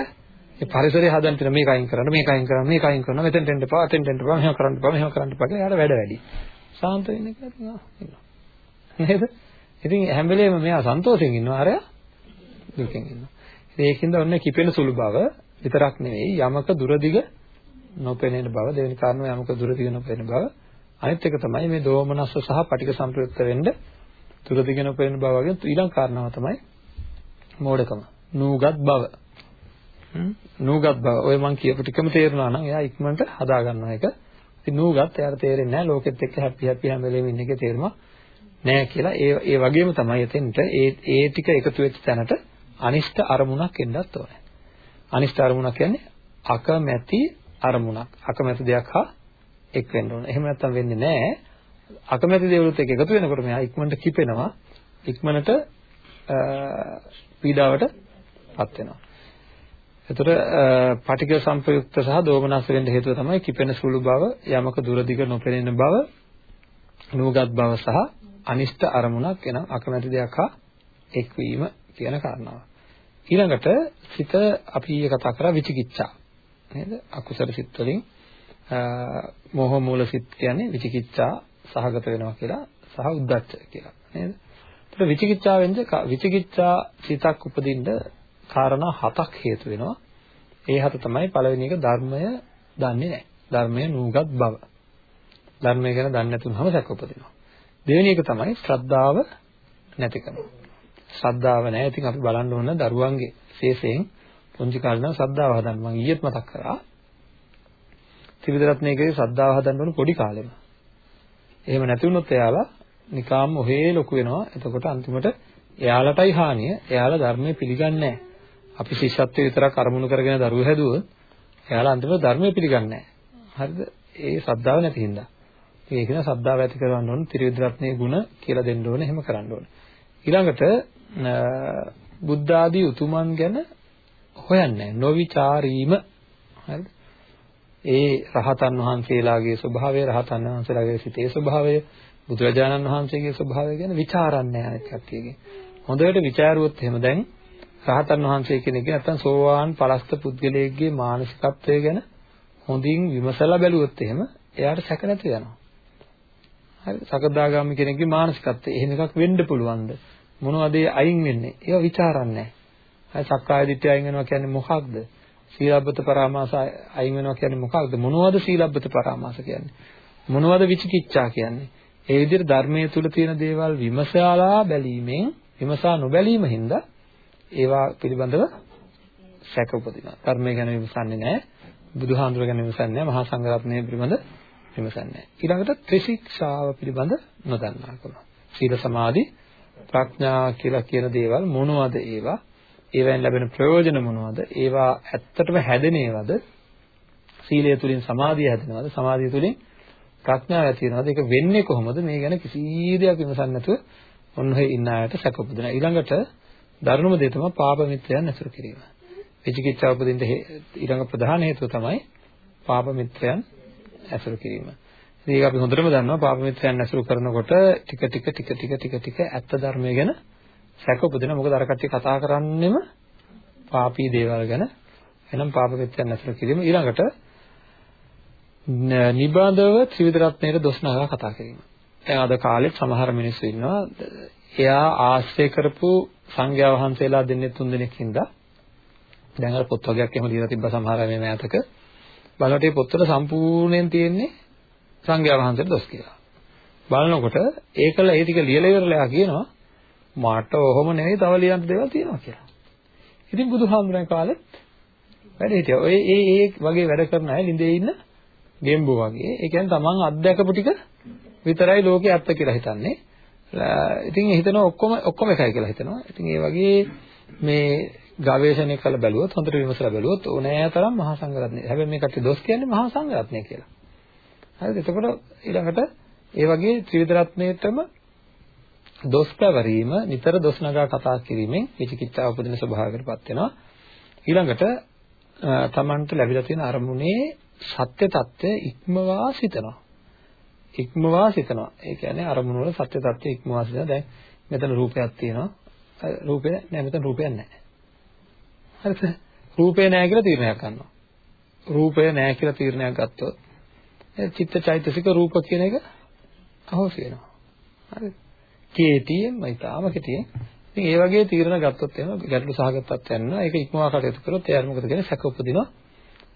ඒ පරිසරය හදන්න තියෙන මේක අයින් කරන්න මේක අයින් කරන්න මේක අයින් කරන්න මෙතෙන්ට එන්න එපා අතෙන්ට එන්න එපා මෙහෙම කරන්න එපා මෙහෙම කරන්න එපා කියලා එයාට වැඩ වැඩි. සාන්ත වෙන්න කියලා නේද? ඉතින් හැම වෙලේම මෙයා සන්තෝෂෙන් ඉන්නවා අරයා දුකෙන් ඉන්නවා. ඉතින් ඒකින්ද ඔන්න කිපෙන සුළු බව විතරක් නෙවෙයි යමක දුරදිග නොපෙනෙන බව දෙවෙනි කාරණාව යමක දුර දිග නොපෙනෙන බව අනිත් එක තමයි මේ දෝමනස්ස සහ පටික සම්ප්‍රයුක්ත වෙන්න දුර දිග නොපෙනෙන බව වගේ ඊළඟ කාරණාව තමයි මෝඩකම. නූගත් බව. නූගත් බව. ඔය මං කියපු ටිකම තේරුණා නම් එයා ඉක්මනට හදා ගන්නවා ඒක. ඉතින් නූගත් එයාට තේරෙන්නේ නැහැ. ලෝකෙත් එක්ක හැපි හැපි හැම වෙලේම ඉන්න එකේ තේරුම නැහැ කියලා. ඒ ඒ වගේම තමයි එතෙන්ට ඒ ඒ ටික එකතු වෙච්ච තැනට අනිෂ්ට අරමුණක් එන්නත් ඕනේ. අනිෂ්ට අරමුණක් කියන්නේ අකමැති අරමුණක්. අකමැති දෙයක් හා එක් වෙන්න ඕනේ. එහෙම නැත්නම් වෙන්නේ නැහැ. අකමැති දේවලුත් එක්ක එකතු වෙනකොට මෙයා ඉක්මනට කිපෙනවා. ඉක්මනට පීඩාවට පත් වෙනවා. එතකොට පටික සම්පයුක්ත සහ දෝමනස් වෙන්න හේතුව තමයි කිපෙන සුළු බව, යමක දුරදිග නොපෙනෙන බව, නූගත් බව සහ අනිෂ්ට අරමුණක් එනම් අකමැති දෙයක් හා එක්වීම කියන කාරණාව. ඊළඟට සිත අපි ඊයේ කතා කරා විචිකිච්ඡා. නේද? අකුසල සිත් වලින් මෝහ මූල සිත් කියන්නේ විචිකිච්ඡා සහගත වෙනවා කියලා සහ උද්දච්ච කියලා. නේද? ඒතර විචිකිච්ඡාවෙන්ද විචිකිච්ඡා සිතක් උපදින්න කාරණා හතක් හේතු වෙනවා. ඒ හත තමයි පළවෙනි එක ධර්මය දන්නේ නැහැ. ධර්මය නූගත් බව. ධර්මය ගැන දන්නේ නැතුනම සැක උපදිනවා. දෙවෙනි එක තමයි ශ්‍රද්ධාව නැතිකම. ශ්‍රද්ධාව නැහැ. ඉතින් අපි බලන්න ඕන දරුවන්ගේ ශේෂයෙන් පුංචි කාලේ නම් ශ්‍රද්ධාව හදන්න මම ඊයේත් මතක් කරා. ත්‍රිවිධ රත්නයේ ශ්‍රද්ධාව හදන්න ඕන පොඩි කාලෙම. එහෙම නැති වුණොත් එයාලා නිකාම් ඔහේ ලොකු වෙනවා. එතකොට අන්තිමට එයාලටයි හානිය. එයාලා ධර්මයේ පිළිගන්නේ නැහැ. අපි ශිෂ්‍යත්වයේ විතරක් අරමුණු කරගෙන දරුවෝ හැදුවොත් එයාලා අන්තිමට ධර්මය පිළිගන්නේ නැහැ. හරිද? ඒ ශ්‍රද්ධාව නැති හින්දා. ඉතින් ඒක නිසා ශ්‍රද්ධාව ඇති කරවන්න ඕන ත්‍රිවිධ රත්නයේ ಗುಣ කියලා දෙන්න ඕනේ. එහෙම කරන්න ඕනේ. ඊළඟට බුද්ධ ආදී උතුමන් ගැන හොයන්නේ නොවිචාරීම හරිද? ඒ රහතන් වහන්සේලාගේ ස්වභාවය රහතන් වහන්සේලාගේ සිතේ ස්වභාවය බුදුරජාණන් වහන්සේගේ ස්වභාවය ගැන ਵਿਚාරන්නේ අනෙක් කට්ටියගේ. හොඳට ਵਿਚාරුවොත් එහෙම දැන් රහතන් වහන්සේ කෙනෙක්ගේ නැත්තම් සෝවාන් පලස්ත පුද්ගලයෙක්ගේ මානසිකත්වය ගැන හොඳින් විමසලා බැලුවොත් එහෙම එයාට සැක නැති වෙනවා. හරි සකදාගාමි කෙනෙක්ගේ මානසිකත්වය එහෙම එකක් වෙන්න පුළුවන්ද? මොනවද ඒ අයින් වෙන්නේ? ඒවා ਵਿਚාරන්නේ නැහැ. හරි සක්කාය දිට්ඨිය අයින් වෙනවා කියන්නේ මොකක්ද? සීලබ්බත පරාමාස අයින් වෙනවා කියන්නේ මොකක්ද? මොනවද සීලබ්බත පරාමාස කියන්නේ? මොනවද විචිකිච්ඡා කියන්නේ? ඒ විදිහට ධර්මයේ තුල තියෙන දේවල් විමසලා බැලීමෙන් විමසා නොබැලීම හින්දා ඒවා පිළිබඳව සැක උපදිනවා. ධර්මය ගැන විමසන්නේ නැහැ. බුදුහාඳුර ගැන විමසන්නේ නැහැ. මහා සංඝරත්නය පිළිබඳ විමසන්නේ නැහැ. ඊළඟට ත්‍රිශික්ෂාව පිළිබඳ නොදන්නාකම. සීල සමාධි ප්‍රඥා කියලා කියන දේවල් මොනවද ඒවා? ඒවෙන් ලැබෙන ප්‍රයෝජන මොනවද? ඒවා ඇත්තටම හැදෙන ඒවාද? සීලය තුලින් සමාධිය හැදෙනවද? සමාධිය තුලින් ප්‍රඥාව ඇති වෙනවද? ඒක වෙන්නේ කොහොමද? මේ ගැන කිසි දෙයක් විමසන්නේ නැතුව ඔන්න ඔය ඉන්න අයට සැක උපදිනවා. ඊළඟට දරුණුම දේ තමයි පාප මිත්‍රයන් ඇසුරු කිරීම. විචිකිච්ඡාව උපදින්න ඊළඟ ප්‍රධාන හේතුව තමයි පාප මිත්‍රයන් ඇසුරු කිරීම. ඉතින් ඒක අපි හොඳටම දන්නවා පාප මිත්‍රයන් ඇසුරු කරනකොට ටික ටික ටික ටික ටික ටික ඇත්ත ධර්මය ගැන සැක උපදිනවා. මොකද අර කට්ටිය කතා කරන්නේම පාපී දේවල් ගැන. එහෙනම් පාප මිත්‍රයන් ඇසුරු කිරීම ඊළඟට නිබඳව ත්‍රිවිධ රත්නයේ දොස් නගා කතා කිරීම. දැන් අද කාලේ සමහර මිනිස්සු ඉන්නවා එයා ආශ්‍රය කරපු සංඝයා වහන්සේලා දෙන්නේ තුන් දෙනෙක් හින්දා දැන් අර පොත් වර්ගයක් එහෙම ලියලා තිබ්බ සමහර අය මේ මෑතක බලනකොට මේ පොත්වල සම්පූර්ණයෙන් තියෙන්නේ සංඝයා වහන්සේට දොස් කියලා. බලනකොට ඒකල ඒ ටික ලියලා ඉවරලා කියනවා මට ඔහොම නෙවෙයි තව ලියන්න දේවල් තියෙනවා කියලා. ඉතින් බුදුහාමුදුරන් කාලෙත් වැඩ හිටියා. ඔය ඒ ඒ වගේ වැඩ කරන අය ලිඳේ ඉන්න ගෙම්බෝ වගේ. ඒ කියන්නේ තමන් අත්දැකපු ටික විතරයි ලෝකේ ඇත්ත කියලා හිතන්නේ. ඉතින් හිතනවා ඔක්කොම ඔක්කොම එකයි කියලා හිතනවා. ඉතින් ඒ වගේ මේ ගවේෂණය කළ බැලුවොත් හොඳට විමසලා බැලුවොත් ඕනෑ තරම් මහා සංඝරත්නය. හැබැයි මේ කට්ටිය දොස් කියන්නේ මහා සංඝරත්නය කියලා. හරිද? එතකොට ඊළඟට ඒ වගේ ත්‍රිවිධ රත්නයේටම දොස් පැවරීම නිතර දොස් නගා කතා කිරීමෙන් විචිකිච්ඡාව උපදින ස්වභාවයකටපත් වෙනවා. ඊළඟට තමන්ට ලැබිලා තියෙන අරමුණේ සත්‍ය తත්වය ඉක්මවා සිතනවා. ඉක්මවා සිතනවා. ඒ කියන්නේ අරමුණ වල සත්‍ය తත්වය ඉක්මවා සිතනවා. දැන් මෙතන රූපයක් තියෙනවා. රූපේ නෑ මෙතන රූපයක් නෑ. හරිද? රූපේ නෑ කියලා තීරණයක් ගන්නවා. රූපය නෑ කියලා තීරණයක් ගත්තොත් චිත්තචෛතසික රූප කියන එක අහෝසි වෙනවා. හරිද? කේතියෙන් මයිතාම කෙටියෙන්. ඉතින් ඒ වගේ තීරණ ගත්තොත් එහෙම ගැටලු සහගත තත්ත්වයක් වෙනවා. ඒක ඉක්මවා කටයුතු කළොත් එයාට මොකද කියන්නේ සැක උපදිනවා.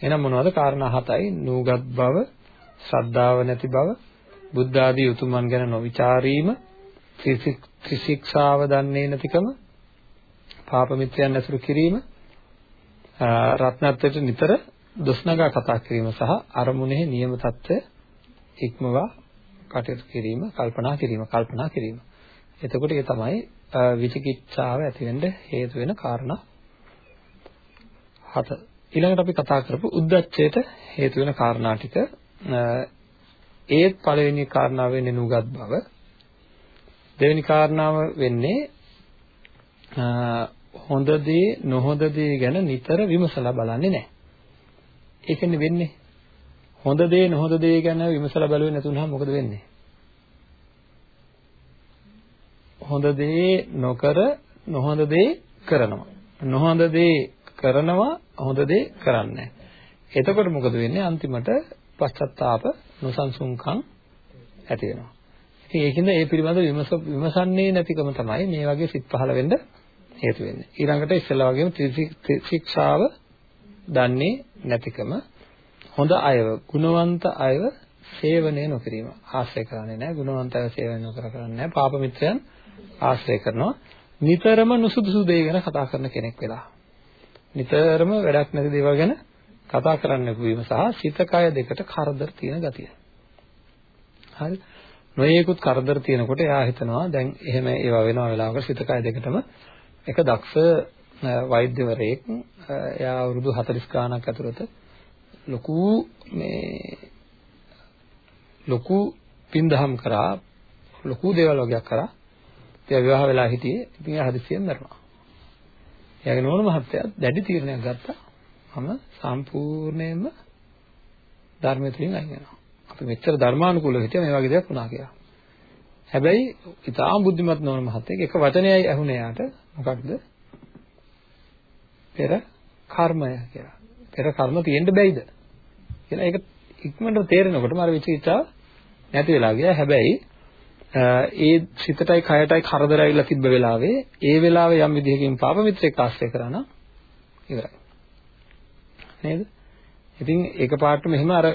එහෙනම් මොනවද කාරණා හතයි? නූගත් බව, ශ්‍රද්ධාව නැති බව, බුද්ධ ආදී උතුමන් ගැන නොවිචාරීම, ත්‍රිශික්ෂාව දන්නේ නැතිකම, පාප මිත්‍රයන් ඇසුරු කිරීම, රත්නත්වයට නිතර දොස්නගා කතා කිරීම සහ අරමුණේ නියම తত্ত্বය ඉක්මවා කටයුතු කිරීම කල්පනා කිරීම කල්පනා කිරීම. එතකොට ඒ තමයි විචිකිච්ඡාව ඇති වෙන්න හේතු වෙන කාරණා හත. ඊළඟට අපි කතා කරපු උද්දච්චයට හේතු වෙන කාරණා ටික ඒත් පළවෙනි කාරණාව වෙන්නේ නුගත් බව. දෙවෙනි කාරණාව වෙන්නේ හොඳ දේ නොහොඳ දේ ගැන නිතර විමසලා බලන්නේ නැහැ. ඒකනේ වෙන්නේ. හොඳ දේ නොහොඳ දේ ගැන විමසලා බලුවේ නැතුනහම මොකද වෙන්නේ? හොඳ දේ නොකර නොහොඳ දේ කරනවා. නොහොඳ දේ කරනවා හොඳ දේ කරන්නේ එතකොට මොකද වෙන්නේ අන්තිමට පශ්චත්තාප නොසන්සුන්කම් ඇති වෙනවා. ඉතින් ඒකින්ද ඒ පිළිබඳව විමස විමසන්නේ නැතිකම තමයි මේ වගේ සිත් පහළ වෙන්න හේතු වෙන්නේ. ඊළඟට ඉස්සෙල්ලා වගේම ශික්ෂාව දන්නේ නැතිකම හොඳ අයව, ගුණවන්ත අයව සේවනය නොකිරීම. ආශ්‍රය කරන්නේ නැහැ. ගුණවන්ත අයව සේවනය නොකර කරන්නේ නැහැ. පාප මිත්‍රයන් ආශ්‍රය කරනවා. නිතරම නුසුදුසු දේ ගැන කතා කරන කෙනෙක් වෙලා. නිතරම වැඩක් නැති දේවල් ගැන කතා කරන්න වීම සහ සිත කය දෙකට කරදර තියෙන ගතිය. හරි. නොයේකුත් කරදර තියෙනකොට එයා හිතනවා දැන් එහෙම ඒවා වෙනවා වෙලාවක සිත කය දෙකටම එක දක්ෂ වෛද්‍යවරයෙක් එයා අවුරුදු 40 ගාණක් ඇතුළත ලොකු මේ ලොකු පින්දහම් කරා ලොකු දේවල් වගේක් කරා. එයා විවාහ වෙලා හිටියේ ඉතින් එයා හදිස්සියෙන් මැරුණා. එයාගේ නෝන මහත්තයා දැඩි තීරණයක් ගත්තා. මම සම්පූර්ණයෙන්ම ධර්මයෙන් තුලින් අයින් වෙනවා. අපි මෙච්චර ධර්මානුකූලව හිටියා මේ වගේ දෙයක් වුණා කියලා. හැබැයි ඉතාම බුද්ධිමත් නොවන මහත්තයෙක් එක වචනයයි ඇහුනේ යාට මොකක්ද? පෙර කර්මය කියලා. පෙර කර්ම තියෙන්න බැයිද? කියලා ඒක ඉක්මනට තේරෙනකොටම අර විචිකිච්ඡාව නැති වෙලා ගියා. හැබැයි ඒ සිතටයි කයටයි කරදර ඇවිල්ලා තිබ්බ වෙලාවේ ඒ වෙලාවේ යම් විදිහකින් පාප මිත්‍රෙක් ආශ්‍රය කරා නම් ඉවරයි. නේද? ඉතින් ඒක පාට මෙහෙම අර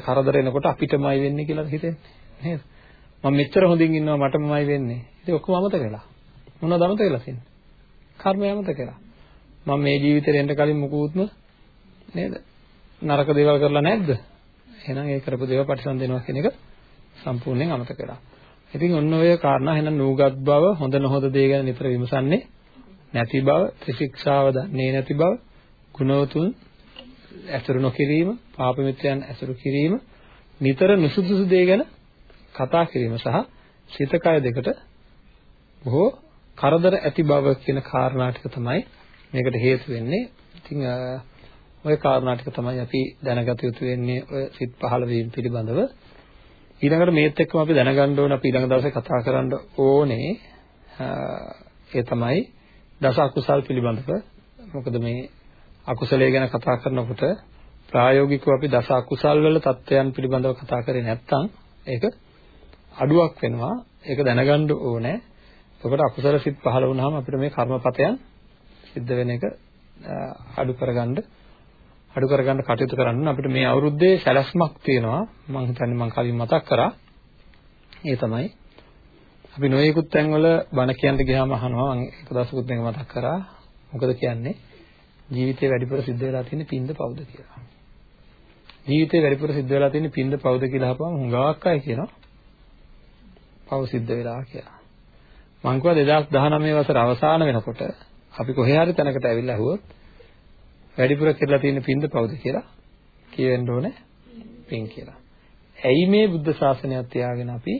කරදර එනකොට අපිටමයි වෙන්නේ කියලා හිතෙන්නේ නේද? මම මෙච්චර හොඳින් ඉන්නවා මටමමයි වෙන්නේ. ඉතින් ඔක්කොම අමතක වෙලා. මොනවද අමතක වෙලා තියෙන්නේ? කර්මය අමතක වෙලා. මම මේ ජීවිතේ එන්න කලින් මුකුත්ම නේද? නරක දේවල් කරලා නැද්ද? එහෙනම් ඒ කරපු දේවල් ප්‍රතිසන්දෙනවා කියන එක සම්පූර්ණයෙන් අමතක වෙලා. ඉතින් ඔන්න ඔය කාරණා එහෙනම් නූගත් බව හොඳ නොහොඳ දේ ගැන නිතර විමසන්නේ නැති බව, ත්‍රිශික්ෂාව දන්නේ නැති බව, ගුණවතුන් ඇසුරු නොකිරීම, පාප මිත්‍රයන් ඇසුරු කිරීම, නිතර නුසුදුසු දේ ගැන කතා කිරීම සහ සිත කය දෙකට බොහෝ කරදර ඇති බව කියන කාරණා ටික තමයි මේකට හේතු වෙන්නේ. ඉතින් ওই කාරණා ටික තමයි අපි දැනගත යුතු වෙන්නේ ඔය සිත් පහළ වීම පිළිබඳව. ඊළඟට මේත් එක්කම අපි දැනගන්න ඕන අපි ඊළඟ දවසේ කතා කරන්න ඕනේ ඒ තමයි දස අකුසල් පිළිබඳව. මොකද මේ අකුසලයේ ගැන කතා කරනකොට ප්‍රායෝගිකව අපි දස අකුසල් වල தත්වයන් පිළිබඳව කතා කරේ නැත්නම් ඒක අඩුවක් වෙනවා. ඒක දැනගන්න ඕනේ. එතකොට අකුසල සිත් පහළ වුණාම අපිට මේ කර්මපතයන් සිද්ධ වෙන එක අඩු කරගන්න අඩු කරගන්න කටයුතු කරන්න. අපිට මේ අවුරුද්දේ සැලැස්මක් තියෙනවා. මම හිතන්නේ මම කලින් මතක් කරා. ඒ තමයි. අපි නොයෙකුත් තැන්වල බණ කියන්න ගියාම අහනවා. මම එක දවසකුත් මේක මතක් කරා. මොකද කියන්නේ? ජීවිතේ වැඩිපුර සිද්ධ වෙලා තියෙන්නේ පින්ද පවුද කියලා. ජීවිතේ වැඩිපුර සිද්ධ වෙලා තියෙන්නේ පින්ද පවුද කියලා අහපුවම හුඟක් අය කියනවා. පව් සිද්ධ වෙලා කියලා. මං කිව්වා 2019 වසර අවසාන වෙනකොට අපි කොහේ හරි තැනකට ඇවිල්ලා අහුවොත් වැඩිපුර කියලා තියෙන පින්ද පවුද කියලා කියවෙන්න ඕනේ පින් කියලා. ඇයි මේ බුද්ධ ශාසනයක් තියාගෙන අපි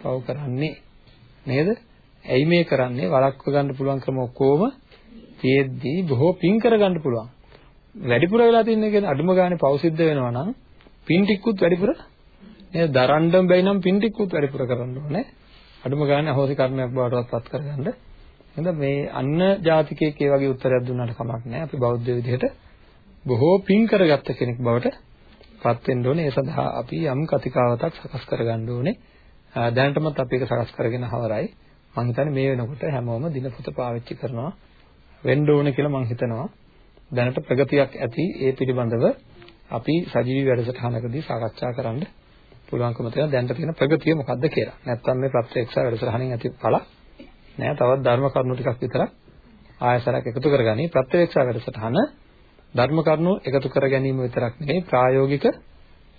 පව් කරන්නේ නේද? ඇයි මේ කරන්නේ? වළක්ව ගන්න පුළුවන් ක්‍රම ඔක්කොම තියෙද්දි බොහෝ පින් කරගන්න පුළුවන්. වැඩිපුර වෙලා තියෙන එක අඩුම ගානේ පව් සිද්ධ වෙනවා නම් පින් ටිකකුත් වැඩිපුර නේද? දරන්න බැයි නම් පින් ටිකකුත් වැඩිපුර කරන්න ඕනේ. අඩුම ගානේ අහෝසි කර්මයක් බවට පත් කරගන්න. එහෙනම් මේ අන්න ජාතිකයෙක් ඒ වගේ උත්තරයක් දුන්නාට කමක් නැහැ. අපි බෞද්ධ විදිහට බොහෝ පින් කරගත්ත කෙනෙක් බවට පත් වෙන්න ඕනේ. ඒ සඳහා අපි යම් කතිකාවතක් සකස් කරගන්න ඕනේ. දැනටමත් අපි ඒක සකස් කරගෙන හවරයි. මම හිතන්නේ මේ වෙනකොට හැමෝම දිනපොත පාවිච්චි කරනවා වෙන්න ඕනේ කියලා මම හිතනවා. දැනට ප්‍රගතියක් ඇති ඒ පිළිබඳව අපි සජීවී වැඩසටහනකදී සාකච්ඡා කරන්න පුළුවන්කම තියෙනවා දැනට තියෙන ප්‍රගතිය මොකක්ද කියලා. නැත්තම් මේ ප්‍රත්‍යක්ෂ වැඩසටහනින් ඇති ඵල නෑ තවත් ධර්ම කරුණු ටිකක් විතරක් ආයසරයක් එකතු කරගනි. ප්‍රත්‍යක්ෂ වැඩසටහන ධර්ම කරුණු එකතු කර ගැනීම විතරක් නෙවෙයි ප්‍රායෝගික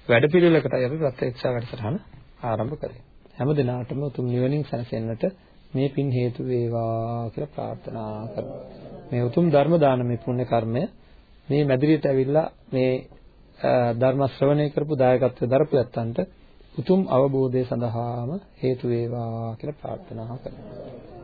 වැඩපිළිවෙලකටයි අපි ප්‍රත්‍යක්ෂ වැඩසටහන ආරම්භ කරේ. හැම දිනාටම උතුම් නිවනින් සැනසෙන්නට මේ පින් හේතු වේවා කියලා ප්‍රාර්ථනා කරමු. මේ උතුම් ධර්ම දානමය පුණ්‍ය කර්මය මේ මැදිරියට ඇවිල්ලා මේ ධර්ම ශ්‍රවණය කරපු දායකත්වයේ දරපු යත්තන්ට උතුම් අවබෝධය සඳහාම හේතු වේවා කියලා ප්‍රාර්ථනා කරනවා.